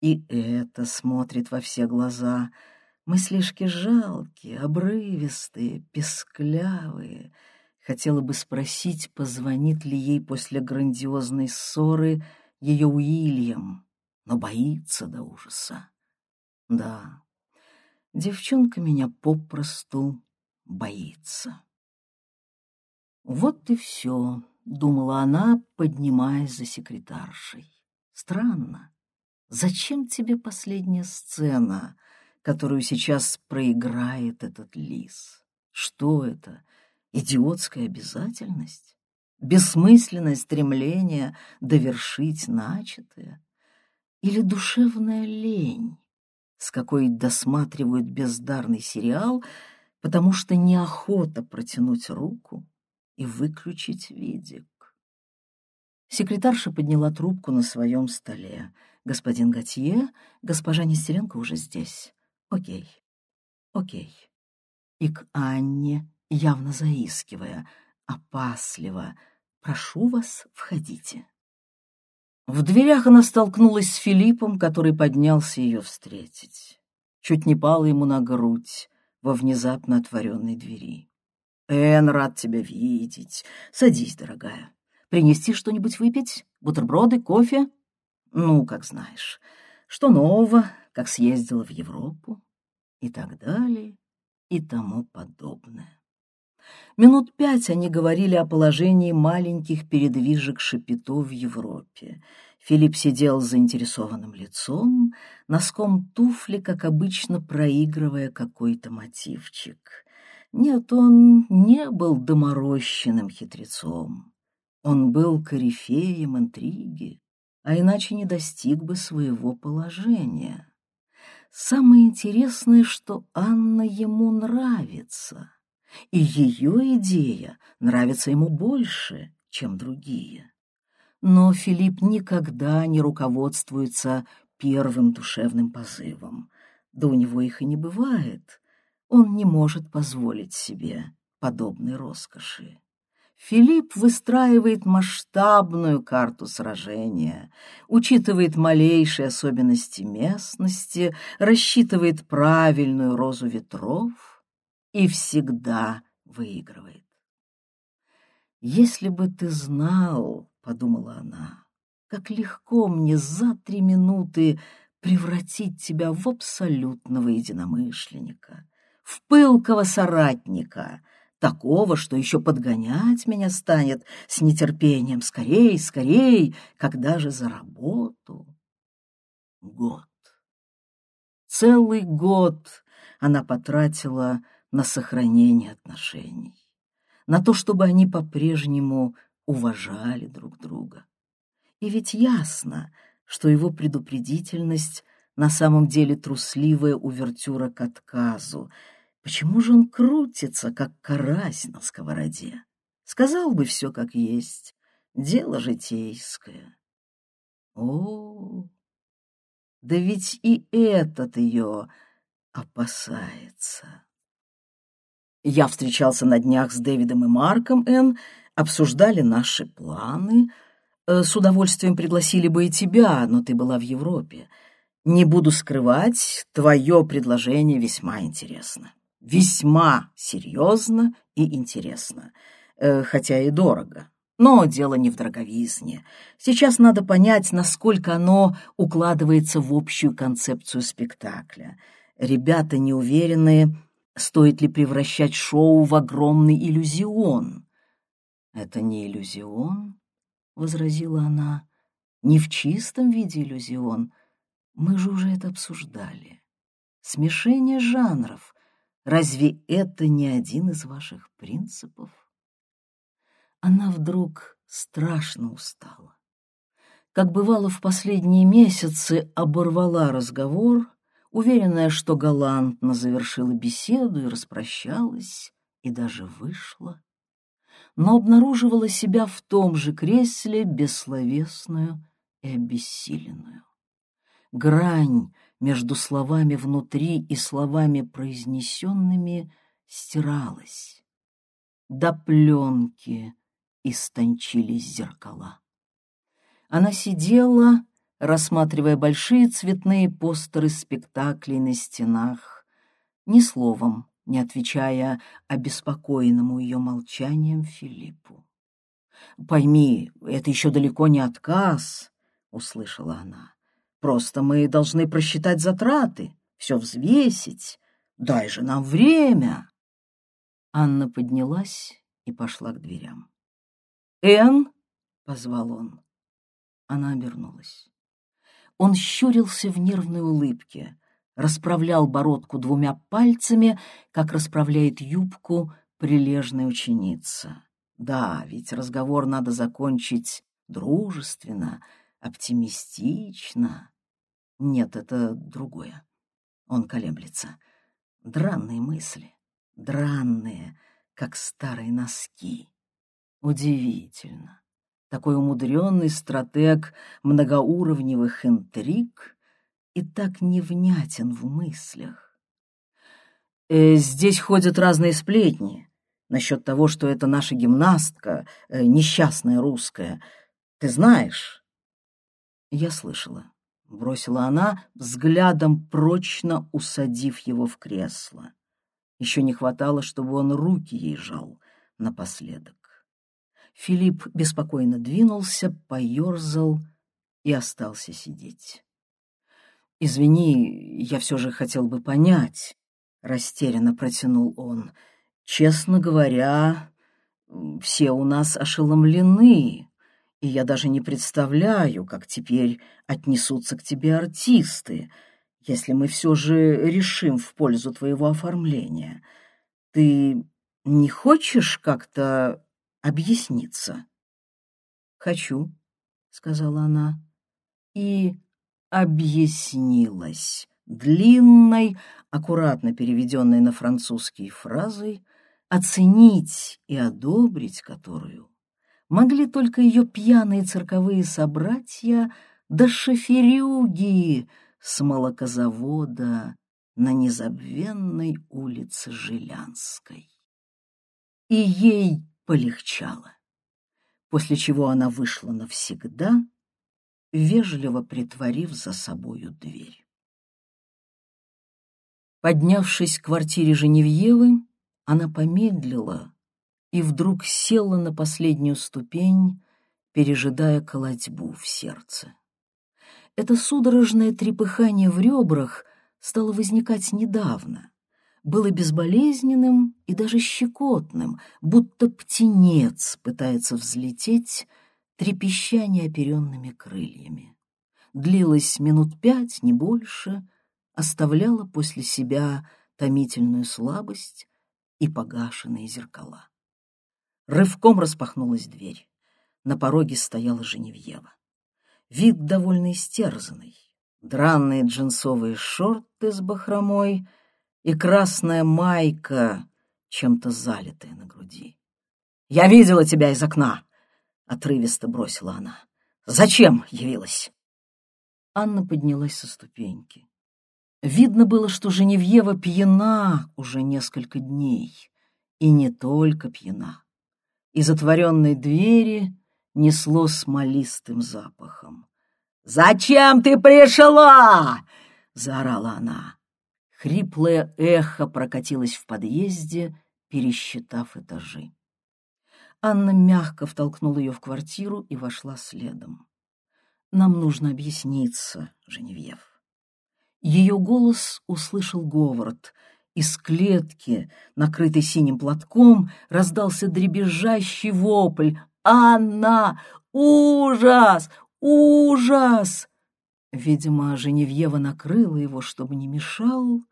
И это смотрит во все глаза — Мыслишки жалкие, обрывистые, песклявые. Хотела бы спросить, позвонит ли ей после грандиозной ссоры ее Уильям, но боится до ужаса. Да, девчонка меня попросту боится. Вот и все, — думала она, поднимаясь за секретаршей. Странно. Зачем тебе последняя сцена? которую сейчас проиграет этот лис. Что это? Идиотская обязательность? Бессмысленное стремление довершить начатое? Или душевная лень, с какой досматривают бездарный сериал, потому что неохота протянуть руку и выключить видик? Секретарша подняла трубку на своем столе. «Господин Готье, госпожа Нестеренко уже здесь. Окей, окей. И к Анне, явно заискивая, опасливо, прошу вас, входите. В дверях она столкнулась с Филиппом, который поднялся ее встретить. Чуть не пала ему на грудь во внезапно отворенной двери. «Эн, рад тебя видеть. Садись, дорогая. Принести что-нибудь выпить? Бутерброды, кофе? Ну, как знаешь. Что нового? как съездила в Европу и так далее и тому подобное. Минут пять они говорили о положении маленьких передвижек шапито в Европе. Филипп сидел с заинтересованным лицом, носком туфли, как обычно, проигрывая какой-то мотивчик. Нет, он не был доморощенным хитрецом. Он был корифеем интриги, а иначе не достиг бы своего положения. Самое интересное, что Анна ему нравится, и ее идея нравится ему больше, чем другие. Но Филипп никогда не руководствуется первым душевным позывом. Да у него их и не бывает. Он не может позволить себе подобной роскоши. Филипп выстраивает масштабную карту сражения, учитывает малейшие особенности местности, рассчитывает правильную розу ветров и всегда выигрывает. «Если бы ты знал, — подумала она, — как легко мне за три минуты превратить тебя в абсолютного единомышленника, в пылкого соратника — такого, что еще подгонять меня станет с нетерпением. Скорей, скорей, когда же за работу? Год. Целый год она потратила на сохранение отношений, на то, чтобы они по-прежнему уважали друг друга. И ведь ясно, что его предупредительность на самом деле трусливая увертюра к отказу. Почему же он крутится, как карась на сковороде? Сказал бы все как есть. Дело житейское. О, да ведь и этот ее опасается. Я встречался на днях с Дэвидом и Марком, Н, обсуждали наши планы. Э, с удовольствием пригласили бы и тебя, но ты была в Европе. Не буду скрывать, твое предложение весьма интересно. Весьма серьезно и интересно, э, хотя и дорого. Но дело не в дороговизне. Сейчас надо понять, насколько оно укладывается в общую концепцию спектакля. Ребята неуверенные, стоит ли превращать шоу в огромный иллюзион. «Это не иллюзион», — возразила она, — «не в чистом виде иллюзион. Мы же уже это обсуждали. Смешение жанров. Разве это не один из ваших принципов?» она вдруг страшно устала. Как бывало в последние месяцы, оборвала разговор, уверенная, что галантно завершила беседу и распрощалась, и даже вышла, но обнаруживала себя в том же кресле, бессловесную и обессиленную. Грань между словами внутри и словами произнесенными стиралась. До пленки истончились зеркала. Она сидела, рассматривая большие цветные постеры спектаклей на стенах, ни словом не отвечая обеспокоенному ее молчанием Филиппу. «Пойми, это еще далеко не отказ», — услышала она. «Просто мы должны просчитать затраты, все взвесить. Дай же нам время!» Анна поднялась и пошла к дверям. «Энн!» — позвал он. Она обернулась. Он щурился в нервной улыбке, расправлял бородку двумя пальцами, как расправляет юбку прилежная ученица. Да, ведь разговор надо закончить дружественно, оптимистично. Нет, это другое. Он колеблется. Дранные мысли, дранные, как старые носки. Удивительно. Такой умудренный стратег многоуровневых интриг и так невнятен в мыслях. Э, здесь ходят разные сплетни насчет того, что это наша гимнастка, э, несчастная русская. Ты знаешь? Я слышала. Бросила она, взглядом прочно усадив его в кресло. Еще не хватало, чтобы он руки ей жал напоследок. Филипп беспокойно двинулся, поерзал и остался сидеть. «Извини, я все же хотел бы понять», — растерянно протянул он. «Честно говоря, все у нас ошеломлены, и я даже не представляю, как теперь отнесутся к тебе артисты, если мы все же решим в пользу твоего оформления. Ты не хочешь как-то объясниться. «Хочу», — сказала она, и объяснилась длинной, аккуратно переведенной на французский фразой, оценить и одобрить которую могли только ее пьяные цирковые собратья да шоферюги с молокозавода на незабвенной улице Жилянской. И ей полегчало, после чего она вышла навсегда, вежливо притворив за собою дверь. Поднявшись к квартире Женевьевы, она помедлила и вдруг села на последнюю ступень, пережидая колотьбу в сердце. Это судорожное трепыхание в ребрах стало возникать недавно, было безболезненным и даже щекотным, будто птенец пытается взлететь, трепеща неоперенными крыльями. Длилось минут пять, не больше, оставляла после себя томительную слабость и погашенные зеркала. Рывком распахнулась дверь. На пороге стояла Женевьева. вид довольно истерзанный. Дранные джинсовые шорты с бахромой и красная майка, чем-то залитая на груди. «Я видела тебя из окна!» — отрывисто бросила она. «Зачем явилась?» Анна поднялась со ступеньки. Видно было, что Женевьева пьяна уже несколько дней, и не только пьяна. Из отворенной двери несло смолистым запахом. «Зачем ты пришла?» — заорала она. Хриплое эхо прокатилось в подъезде, пересчитав этажи. Анна мягко втолкнула ее в квартиру и вошла следом. «Нам нужно объясниться, Женевьев». Ее голос услышал Говард. Из клетки, накрытой синим платком, раздался дребезжащий вопль. «Анна! Ужас! Ужас!» Видимо, Женевьева накрыла его, чтобы не мешал,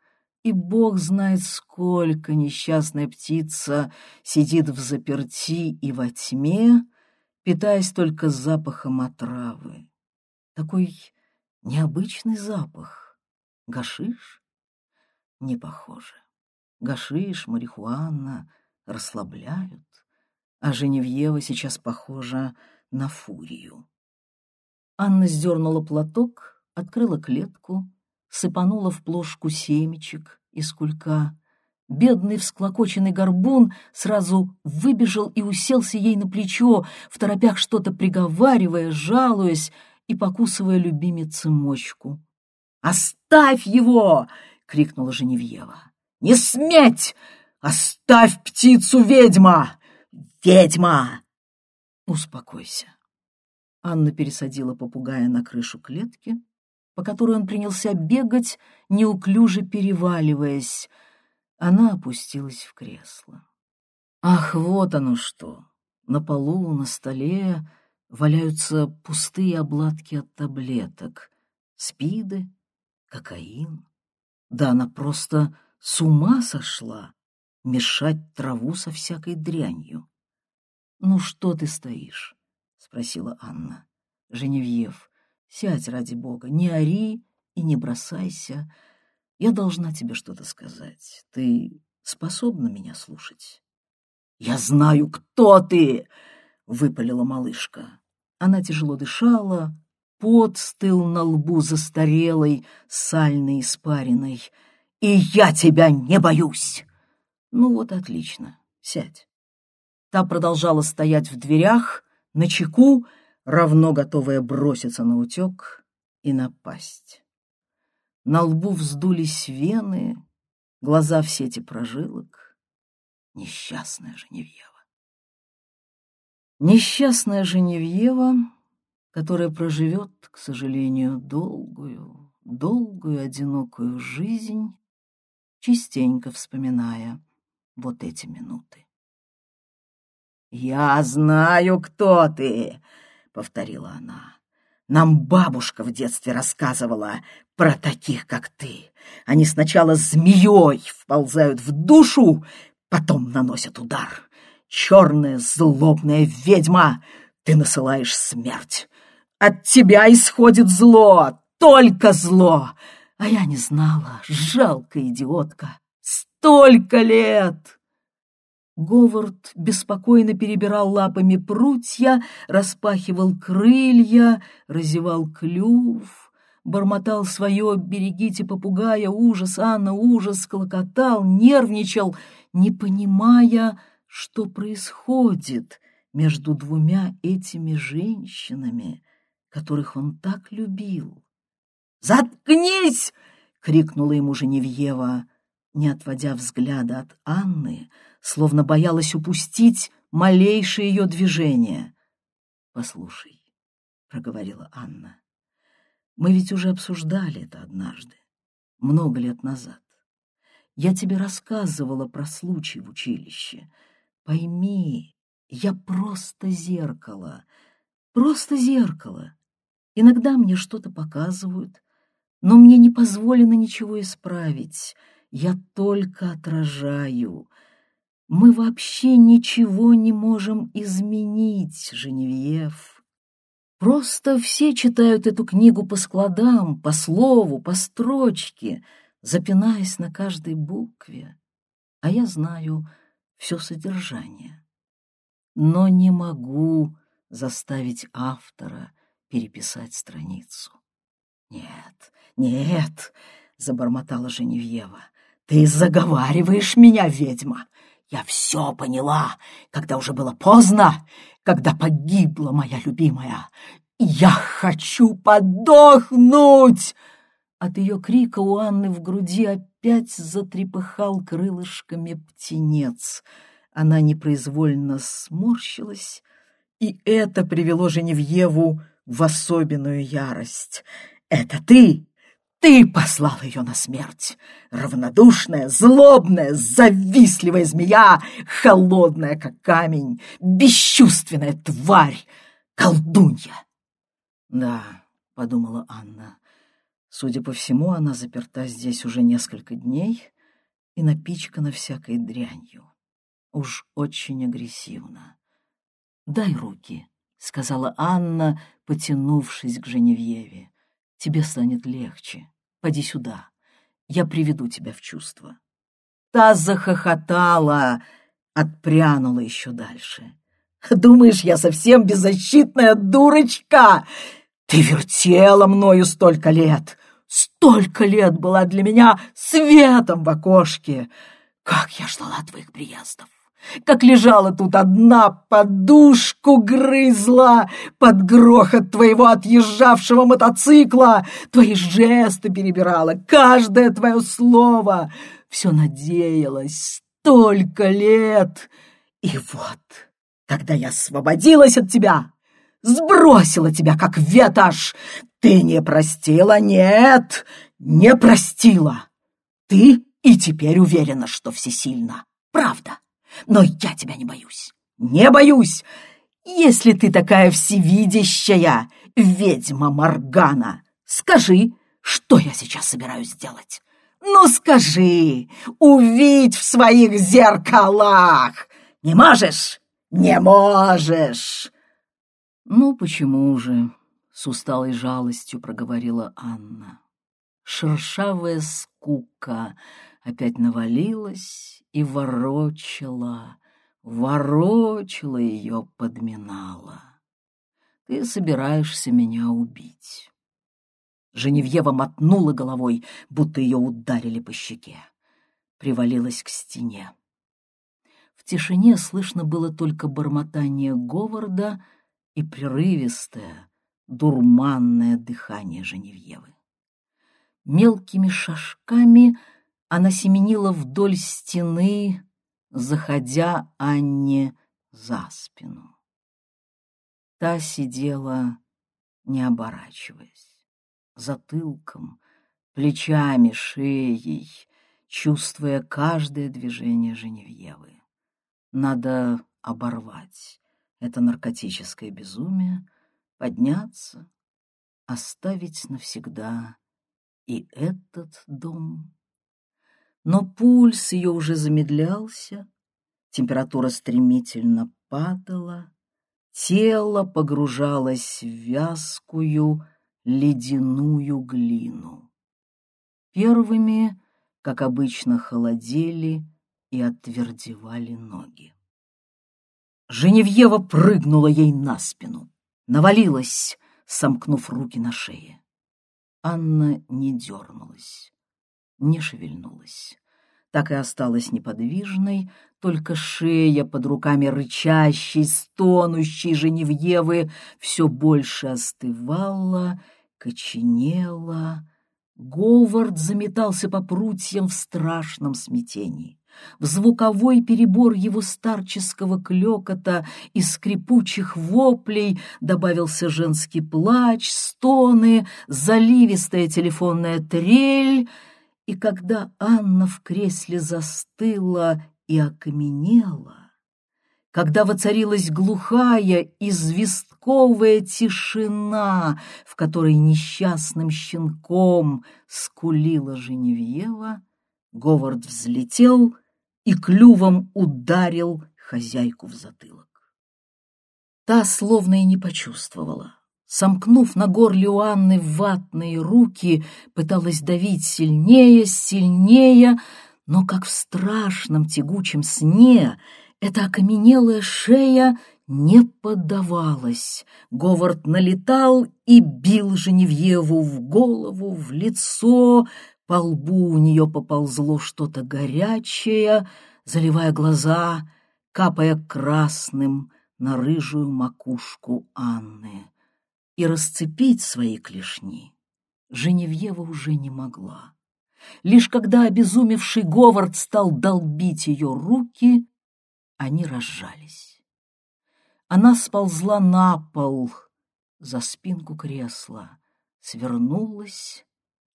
и бог знает, сколько несчастная птица сидит в заперти и во тьме, питаясь только запахом отравы. Такой необычный запах. Гашиш? Не похоже. Гашиш, марихуана расслабляют, а Женевьева сейчас похожа на фурию. Анна сдернула платок, открыла клетку, сыпанула в плошку семечек из кулька. Бедный всклокоченный горбун сразу выбежал и уселся ей на плечо, в торопях что-то приговаривая, жалуясь и покусывая любимице мочку. «Оставь его!» — крикнула Женевьева. «Не сметь! Оставь птицу, ведьма! Ведьма!» «Успокойся». Анна пересадила попугая на крышу клетки, по которой он принялся бегать, неуклюже переваливаясь. Она опустилась в кресло. Ах, вот оно что! На полу, на столе валяются пустые обладки от таблеток. Спиды, кокаин. Да она просто с ума сошла мешать траву со всякой дрянью. «Ну что ты стоишь?» — спросила Анна. «Женевьев, Сядь ради бога, не ори и не бросайся. Я должна тебе что-то сказать. Ты способна меня слушать? Я знаю, кто ты, выпалила малышка. Она тяжело дышала, пот стыл на лбу застарелой, сальной испариной. И я тебя не боюсь. Ну вот отлично. Сядь. Та продолжала стоять в дверях, на чеку, равно готовая броситься на утек и напасть. На лбу вздулись вены, глаза в сети прожилок. Несчастная Женевьева. Несчастная Женевьева, которая проживет, к сожалению, долгую, долгую одинокую жизнь, частенько вспоминая вот эти минуты. «Я знаю, кто ты!» повторила она. Нам бабушка в детстве рассказывала про таких, как ты. Они сначала змеей вползают в душу, потом наносят удар. Черная злобная ведьма, ты насылаешь смерть. От тебя исходит зло, только зло. А я не знала, жалкая идиотка. Столько лет! Говард беспокойно перебирал лапами прутья, распахивал крылья, разевал клюв, бормотал свое «берегите попугая», ужас, Анна, ужас, клокотал, нервничал, не понимая, что происходит между двумя этими женщинами, которых он так любил. «Заткнись!» — крикнула ему Женевьева, не отводя взгляда от Анны, — словно боялась упустить малейшее ее движение. «Послушай», — проговорила Анна, — «мы ведь уже обсуждали это однажды, много лет назад. Я тебе рассказывала про случай в училище. Пойми, я просто зеркало, просто зеркало. Иногда мне что-то показывают, но мне не позволено ничего исправить. Я только отражаю, мы вообще ничего не можем изменить, Женевьев. Просто все читают эту книгу по складам, по слову, по строчке, запинаясь на каждой букве. А я знаю все содержание. Но не могу заставить автора переписать страницу. «Нет, нет», — забормотала Женевьева, — «ты заговариваешь меня, ведьма. Я все поняла, когда уже было поздно, когда погибла моя любимая. Я хочу подохнуть!» От ее крика у Анны в груди опять затрепыхал крылышками птенец. Она непроизвольно сморщилась, и это привело Женевьеву в особенную ярость. «Это ты! Ты послал ее на смерть! Равнодушная, злобная, завистливая змея, холодная, как камень, бесчувственная тварь, колдунья!» «Да», — подумала Анна, — «судя по всему, она заперта здесь уже несколько дней и напичкана всякой дрянью. Уж очень агрессивно. Дай руки», — сказала Анна, потянувшись к Женевьеве. «Тебе станет легче. Поди сюда. Я приведу тебя в чувство». Та захохотала, отпрянула еще дальше. «Думаешь, я совсем беззащитная дурочка? Ты вертела мною столько лет, столько лет была для меня светом в окошке. Как я ждала твоих приездов! Как лежала тут одна, подушку грызла под грохот твоего отъезжавшего мотоцикла, твои жесты перебирала, каждое твое слово. Все надеялась столько лет. И вот, когда я освободилась от тебя, сбросила тебя, как ветошь, ты не простила, нет, не простила. Ты и теперь уверена, что всесильна. Правда. Но я тебя не боюсь. Не боюсь, если ты такая всевидящая ведьма Моргана. Скажи, что я сейчас собираюсь сделать? Ну скажи, увидь в своих зеркалах. Не можешь? Не можешь. Ну почему же? С усталой жалостью проговорила Анна. Шершавая скука опять навалилась, и ворочала, ворочала ее, подминала. Ты собираешься меня убить. Женевьева мотнула головой, будто ее ударили по щеке. Привалилась к стене. В тишине слышно было только бормотание Говарда и прерывистое, дурманное дыхание Женевьевы. Мелкими шажками — она семенила вдоль стены, заходя Анне за спину. Та сидела, не оборачиваясь, затылком, плечами, шеей, чувствуя каждое движение Женевьевы. Надо оборвать это наркотическое безумие, подняться, оставить навсегда и этот дом, но пульс ее уже замедлялся, температура стремительно падала, тело погружалось в вязкую ледяную глину. Первыми, как обычно, холодели и отвердевали ноги. Женевьева прыгнула ей на спину, навалилась, сомкнув руки на шее. Анна не дернулась не шевельнулась. Так и осталась неподвижной, только шея под руками рычащей, стонущей Женевьевы все больше остывала, коченела. Говард заметался по прутьям в страшном смятении. В звуковой перебор его старческого клекота и скрипучих воплей добавился женский плач, стоны, заливистая телефонная трель — и когда Анна в кресле застыла и окаменела, когда воцарилась глухая, известковая тишина, в которой несчастным щенком скулила Женевьева, Говард взлетел и клювом ударил хозяйку в затылок. Та словно и не почувствовала, сомкнув на горле у Анны ватные руки, пыталась давить сильнее, сильнее, но как в страшном тягучем сне эта окаменелая шея не поддавалась. Говард налетал и бил Женевьеву в голову, в лицо, по лбу у нее поползло что-то горячее, заливая глаза, капая красным на рыжую макушку Анны. И расцепить свои клешни Женевьева уже не могла. Лишь когда обезумевший Говард стал долбить ее руки, они разжались. Она сползла на пол за спинку кресла, свернулась,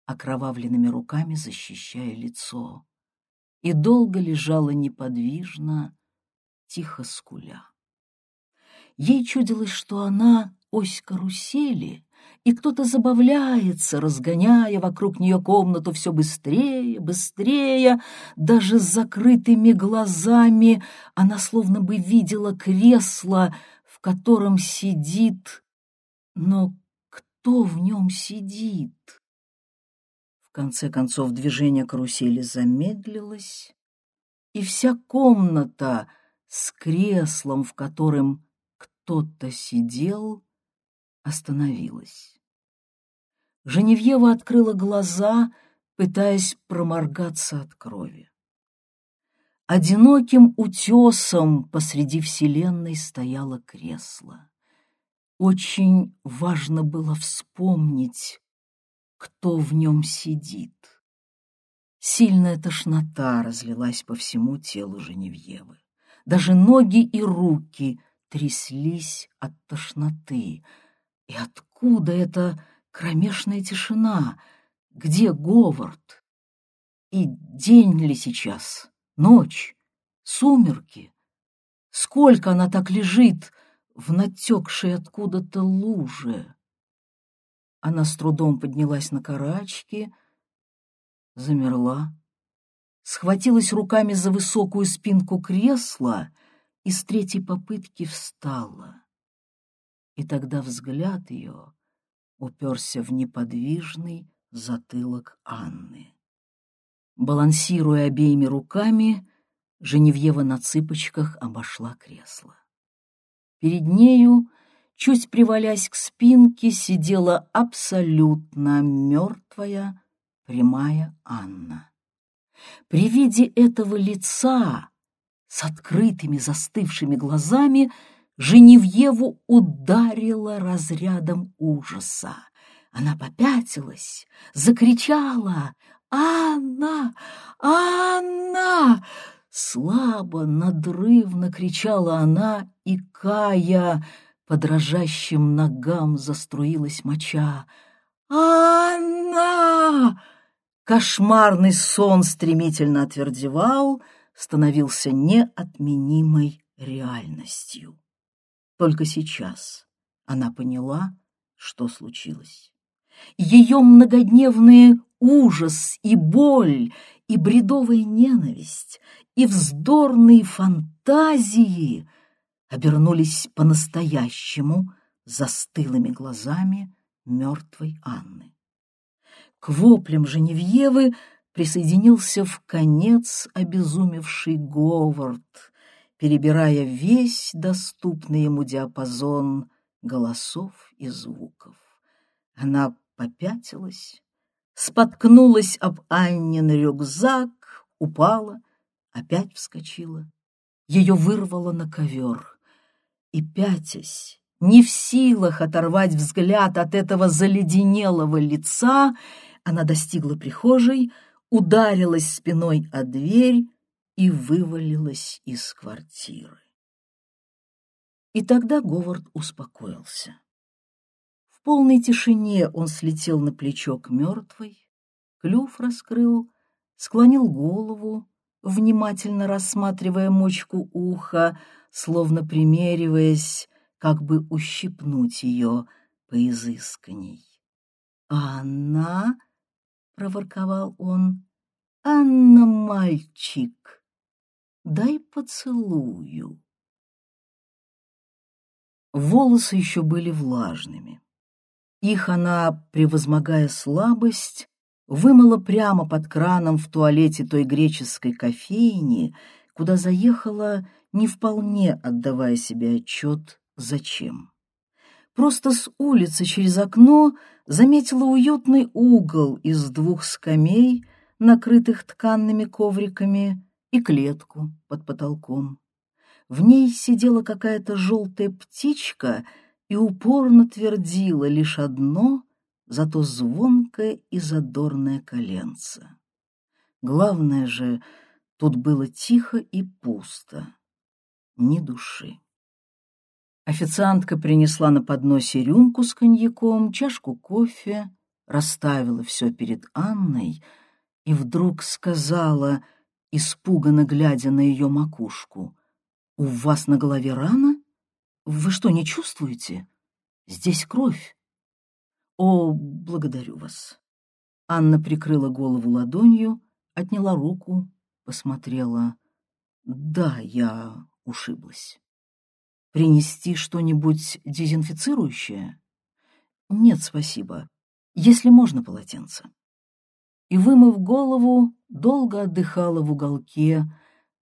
окровавленными руками защищая лицо, и долго лежала неподвижно, тихо скуля. Ей чудилось, что она ось карусели, и кто-то забавляется, разгоняя вокруг нее комнату все быстрее, быстрее. Даже с закрытыми глазами она словно бы видела кресло, в котором сидит. Но кто в нем сидит? В конце концов движение карусели замедлилось, и вся комната с креслом, в котором кто-то сидел, остановилась. Женевьева открыла глаза, пытаясь проморгаться от крови. Одиноким утесом посреди вселенной стояло кресло. Очень важно было вспомнить, кто в нем сидит. Сильная тошнота разлилась по всему телу Женевьевы. Даже ноги и руки тряслись от тошноты. И откуда эта кромешная тишина? Где Говард? И день ли сейчас? Ночь? Сумерки? Сколько она так лежит в натекшей откуда-то луже? Она с трудом поднялась на карачки, замерла, схватилась руками за высокую спинку кресла — и с третьей попытки встала. И тогда взгляд ее уперся в неподвижный затылок Анны. Балансируя обеими руками, Женевьева на цыпочках обошла кресло. Перед нею, чуть привалясь к спинке, сидела абсолютно мертвая, прямая Анна. При виде этого лица с открытыми застывшими глазами Женевьеву ударила разрядом ужаса. Она попятилась, закричала «Анна! Анна!» Слабо, надрывно кричала она, и Кая по дрожащим ногам заструилась моча. «Анна!» Кошмарный сон стремительно отвердевал — становился неотменимой реальностью. Только сейчас она поняла, что случилось. Ее многодневный ужас и боль, и бредовая ненависть, и вздорные фантазии обернулись по-настоящему застылыми глазами мертвой Анны. К воплям Женевьевы присоединился в конец обезумевший Говард, перебирая весь доступный ему диапазон голосов и звуков. Она попятилась, споткнулась об Аннин рюкзак, упала, опять вскочила. Ее вырвало на ковер. И, пятясь, не в силах оторвать взгляд от этого заледенелого лица, она достигла прихожей, ударилась спиной о дверь и вывалилась из квартиры. И тогда Говард успокоился. В полной тишине он слетел на плечо к мертвой, клюв раскрыл, склонил голову, внимательно рассматривая мочку уха, словно примериваясь, как бы ущипнуть ее поизысканней. А она проворковал он. «Анна, мальчик, дай поцелую». Волосы еще были влажными. Их она, превозмогая слабость, вымыла прямо под краном в туалете той греческой кофейни, куда заехала, не вполне отдавая себе отчет, зачем. Просто с улицы через окно заметила уютный угол из двух скамей, накрытых тканными ковриками, и клетку под потолком. В ней сидела какая-то желтая птичка и упорно твердила лишь одно, зато звонкое и задорное коленце. Главное же, тут было тихо и пусто, ни души. Официантка принесла на подносе рюмку с коньяком, чашку кофе, расставила все перед Анной и вдруг сказала, испуганно глядя на ее макушку, «У вас на голове рана? Вы что, не чувствуете? Здесь кровь». «О, благодарю вас». Анна прикрыла голову ладонью, отняла руку, посмотрела. «Да, я ушиблась». Принести что-нибудь дезинфицирующее? Нет, спасибо. Если можно, полотенце. И, вымыв голову, долго отдыхала в уголке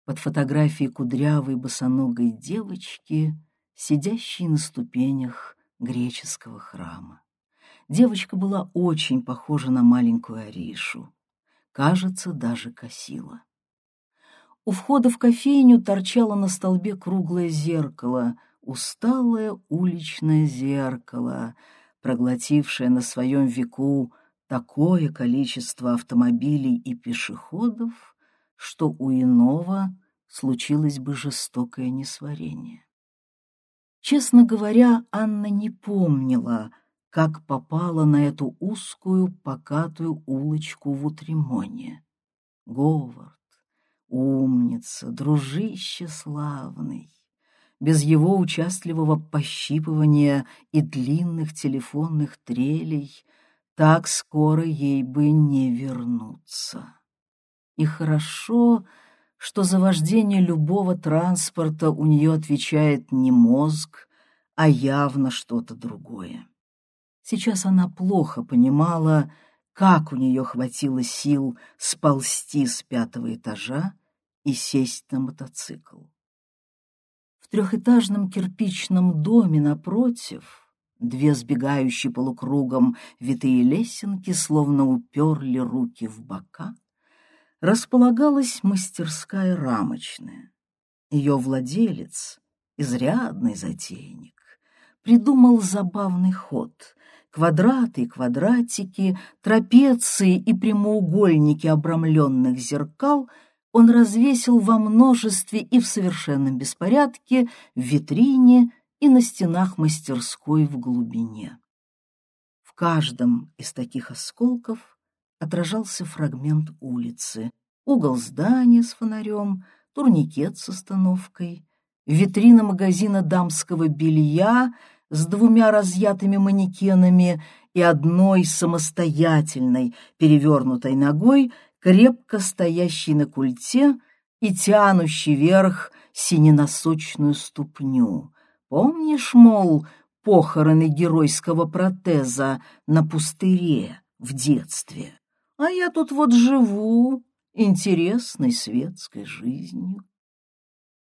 под фотографией кудрявой босоногой девочки, сидящей на ступенях греческого храма. Девочка была очень похожа на маленькую Аришу. Кажется, даже косила. У входа в кофейню торчало на столбе круглое зеркало, усталое уличное зеркало, проглотившее на своем веку такое количество автомобилей и пешеходов, что у иного случилось бы жестокое несварение. Честно говоря, Анна не помнила, как попала на эту узкую покатую улочку в Утремоне. Говор, Умница, дружище славный. Без его участливого пощипывания и длинных телефонных трелей так скоро ей бы не вернуться. И хорошо, что за вождение любого транспорта у нее отвечает не мозг, а явно что-то другое. Сейчас она плохо понимала, как у нее хватило сил сползти с пятого этажа и сесть на мотоцикл. В трехэтажном кирпичном доме напротив две сбегающие полукругом витые лесенки словно уперли руки в бока, располагалась мастерская рамочная. Ее владелец, изрядный затейник, придумал забавный ход — квадраты и квадратики, трапеции и прямоугольники обрамленных зеркал он развесил во множестве и в совершенном беспорядке в витрине и на стенах мастерской в глубине. В каждом из таких осколков отражался фрагмент улицы, угол здания с фонарем, турникет с остановкой, витрина магазина дамского белья — с двумя разъятыми манекенами и одной самостоятельной перевернутой ногой, крепко стоящей на культе и тянущей вверх синеносочную ступню. Помнишь, мол, похороны геройского протеза на пустыре в детстве? А я тут вот живу интересной светской жизнью.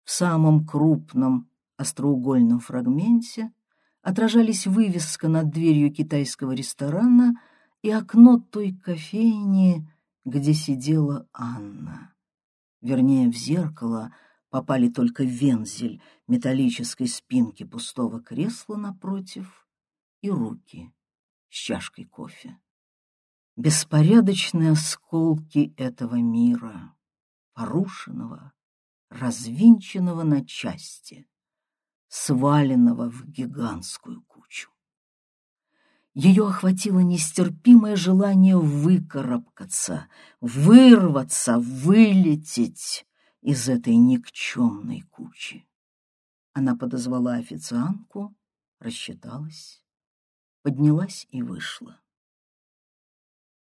В самом крупном остроугольном фрагменте отражались вывеска над дверью китайского ресторана и окно той кофейни, где сидела Анна. Вернее, в зеркало попали только вензель металлической спинки пустого кресла напротив и руки с чашкой кофе. Беспорядочные осколки этого мира, порушенного, развинченного на части, сваленного в гигантскую кучу. Ее охватило нестерпимое желание выкарабкаться, вырваться, вылететь из этой никчемной кучи. Она подозвала официантку, рассчиталась, поднялась и вышла.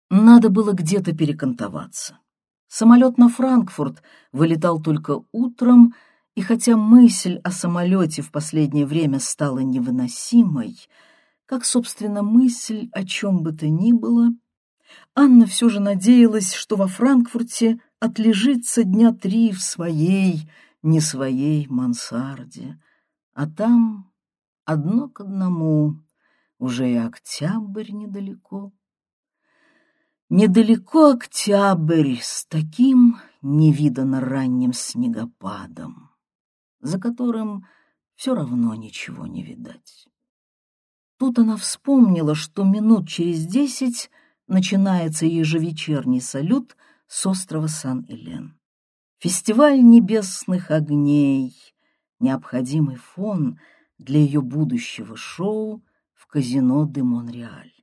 Надо было где-то перекантоваться. Самолет на Франкфурт вылетал только утром, и хотя мысль о самолете в последнее время стала невыносимой, как, собственно, мысль о чем бы то ни было, Анна все же надеялась, что во Франкфурте отлежится дня три в своей, не своей мансарде, а там одно к одному, уже и октябрь недалеко. Недалеко октябрь с таким невиданно ранним снегопадом, за которым все равно ничего не видать. Тут она вспомнила, что минут через десять начинается ежевечерний салют с острова Сан-Элен. Фестиваль небесных огней, необходимый фон для ее будущего шоу в казино де Монреаль.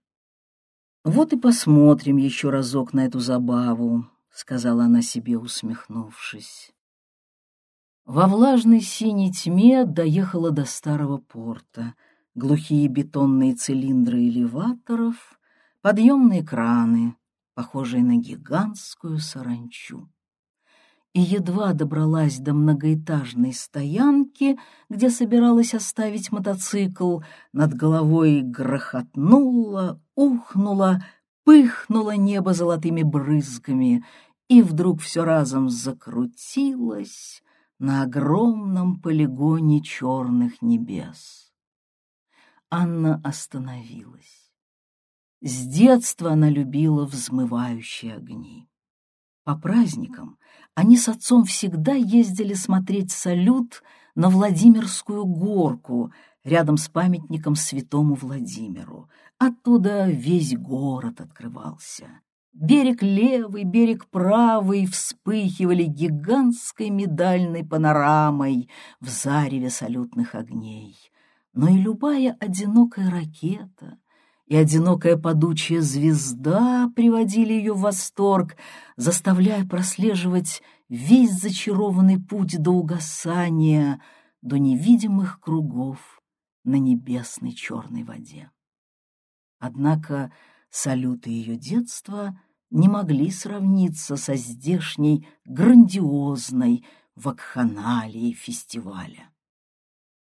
«Вот и посмотрим еще разок на эту забаву», — сказала она себе, усмехнувшись. Во влажной синей тьме доехала до старого порта. Глухие бетонные цилиндры элеваторов, подъемные краны, похожие на гигантскую саранчу. И едва добралась до многоэтажной стоянки, где собиралась оставить мотоцикл, над головой грохотнуло, ухнуло, пыхнуло небо золотыми брызгами, и вдруг все разом закрутилось на огромном полигоне черных небес. Анна остановилась. С детства она любила взмывающие огни. По праздникам они с отцом всегда ездили смотреть салют на Владимирскую горку рядом с памятником святому Владимиру. Оттуда весь город открывался. Берег левый, берег правый вспыхивали гигантской медальной панорамой в зареве салютных огней. Но и любая одинокая ракета — и одинокая падучая звезда приводили ее в восторг, заставляя прослеживать весь зачарованный путь до угасания, до невидимых кругов на небесной черной воде. Однако салюты ее детства не могли сравниться со здешней грандиозной вакханалией фестиваля.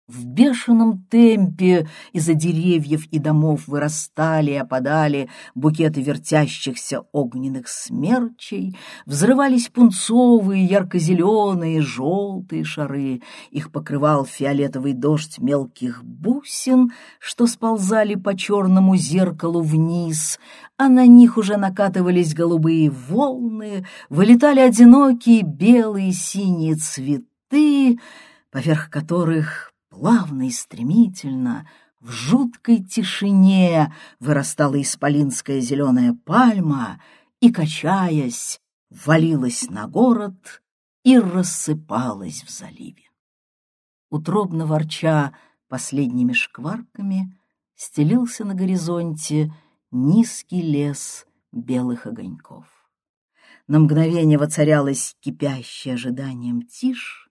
В бешеном темпе из-за деревьев и домов вырастали и опадали букеты вертящихся огненных смерчей, взрывались пунцовые, ярко-зеленые, желтые шары. Их покрывал фиолетовый дождь мелких бусин, что сползали по черному зеркалу вниз, а на них уже накатывались голубые волны, вылетали одинокие белые синие цветы, поверх которых плавно и стремительно, в жуткой тишине вырастала исполинская зеленая пальма и, качаясь, валилась на город и рассыпалась в заливе. Утробно ворча последними шкварками, стелился на горизонте низкий лес белых огоньков. На мгновение воцарялось кипящее ожиданием тишь,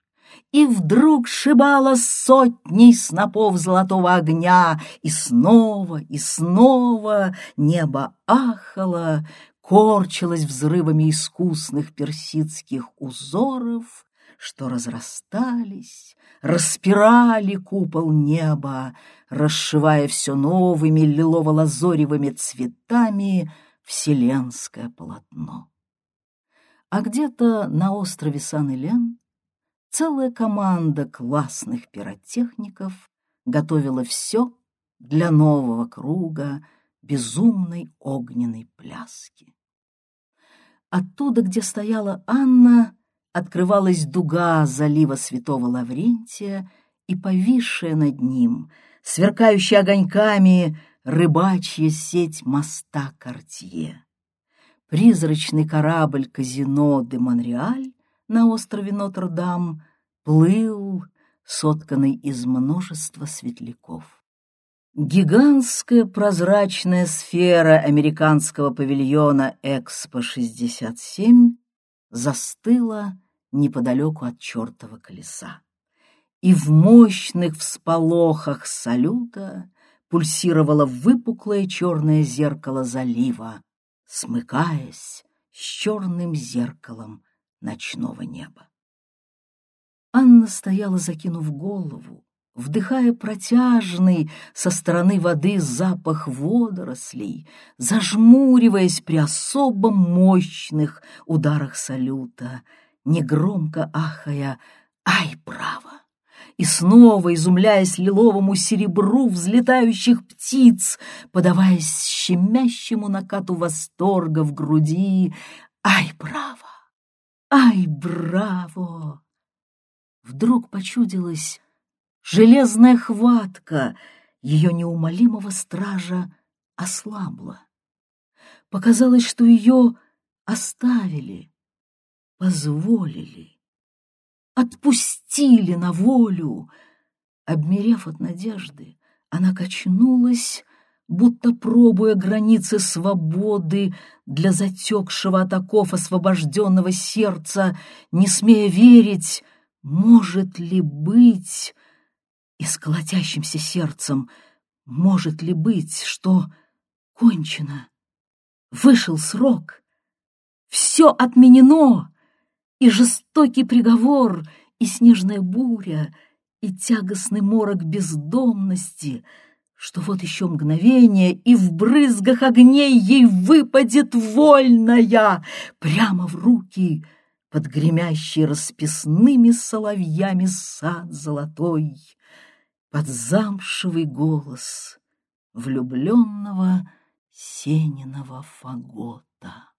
и вдруг шибала сотней снопов золотого огня, и снова, и снова небо ахало, корчилось взрывами искусных персидских узоров, что разрастались, распирали купол неба, расшивая все новыми лилово-лазоревыми цветами вселенское полотно. А где-то на острове Сан-Элен целая команда классных пиротехников готовила все для нового круга безумной огненной пляски. Оттуда, где стояла Анна, открывалась дуга залива Святого Лаврентия и повисшая над ним, сверкающая огоньками, рыбачья сеть моста Кортье. Призрачный корабль казино де Монреаль на острове Нотр-Дам плыл, сотканный из множества светляков. Гигантская прозрачная сфера американского павильона Экспо-67 застыла неподалеку от чертова колеса. И в мощных всполохах салюта пульсировало выпуклое черное зеркало залива, смыкаясь с черным зеркалом ночного неба. Анна стояла, закинув голову, вдыхая протяжный со стороны воды запах водорослей, зажмуриваясь при особо мощных ударах салюта, негромко ахая «Ай, право!» и снова изумляясь лиловому серебру взлетающих птиц, подаваясь щемящему накату восторга в груди «Ай, право! Ай, браво!» Вдруг почудилась железная хватка ее неумолимого стража ослабла. Показалось, что ее оставили, позволили, отпустили на волю. Обмерев от надежды, она качнулась, будто пробуя границы свободы для затекшего от оков освобожденного сердца, не смея верить, может ли быть, и с колотящимся сердцем, может ли быть, что кончено, вышел срок, все отменено, и жестокий приговор, и снежная буря, и тягостный морок бездомности, что вот еще мгновение, и в брызгах огней ей выпадет вольная прямо в руки под гремящий расписными соловьями сад золотой, под замшевый голос влюбленного Сениного фагота.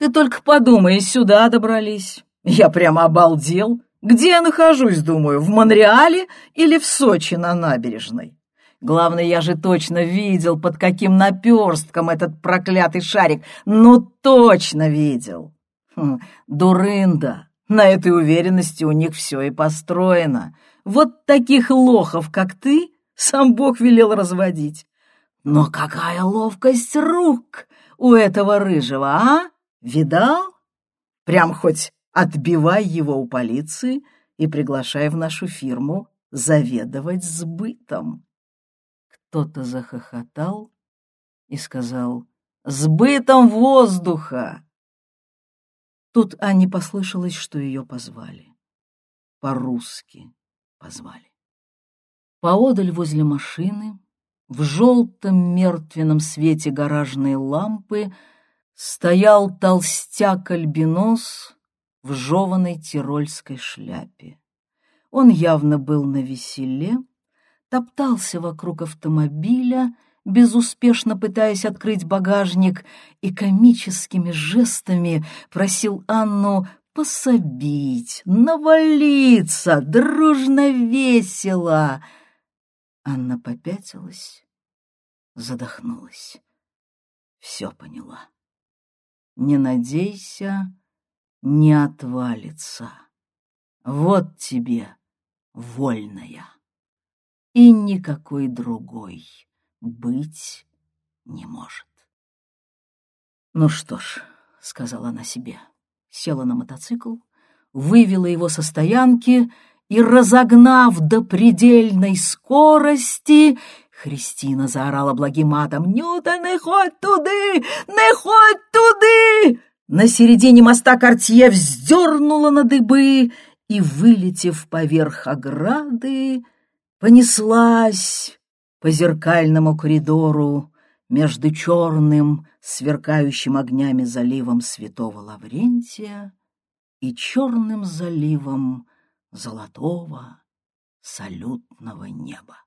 Ты только подумай, сюда добрались. Я прямо обалдел. Где я нахожусь, думаю, в Монреале или в Сочи на набережной? Главное, я же точно видел, под каким наперстком этот проклятый шарик. Ну, точно видел. Хм, дурында. На этой уверенности у них все и построено. Вот таких лохов, как ты, сам Бог велел разводить. Но какая ловкость рук у этого рыжего, а? Видал? Прям хоть отбивай его у полиции и приглашай в нашу фирму заведовать сбытом. Кто-то захохотал и сказал «Сбытом воздуха!» Тут Анне послышалось, что ее позвали. По-русски позвали. Поодаль возле машины, в желтом мертвенном свете гаражной лампы, стоял толстяк-альбинос в жеванной тирольской шляпе. Он явно был на веселе, топтался вокруг автомобиля, безуспешно пытаясь открыть багажник, и комическими жестами просил Анну пособить, навалиться, дружно весело. Анна попятилась, задохнулась. Все поняла. Не надейся, не отвалится. Вот тебе вольная. И никакой другой быть не может. «Ну что ж», — сказала она себе, села на мотоцикл, вывела его со стоянки и, разогнав до предельной скорости, Христина заорала благим матом «Нюта, не ходь туды! Не ходь туды!» На середине моста Кортье вздернула на дыбы и, вылетев поверх ограды, понеслась по зеркальному коридору между черным, сверкающим огнями заливом Святого Лаврентия и черным заливом золотого салютного неба.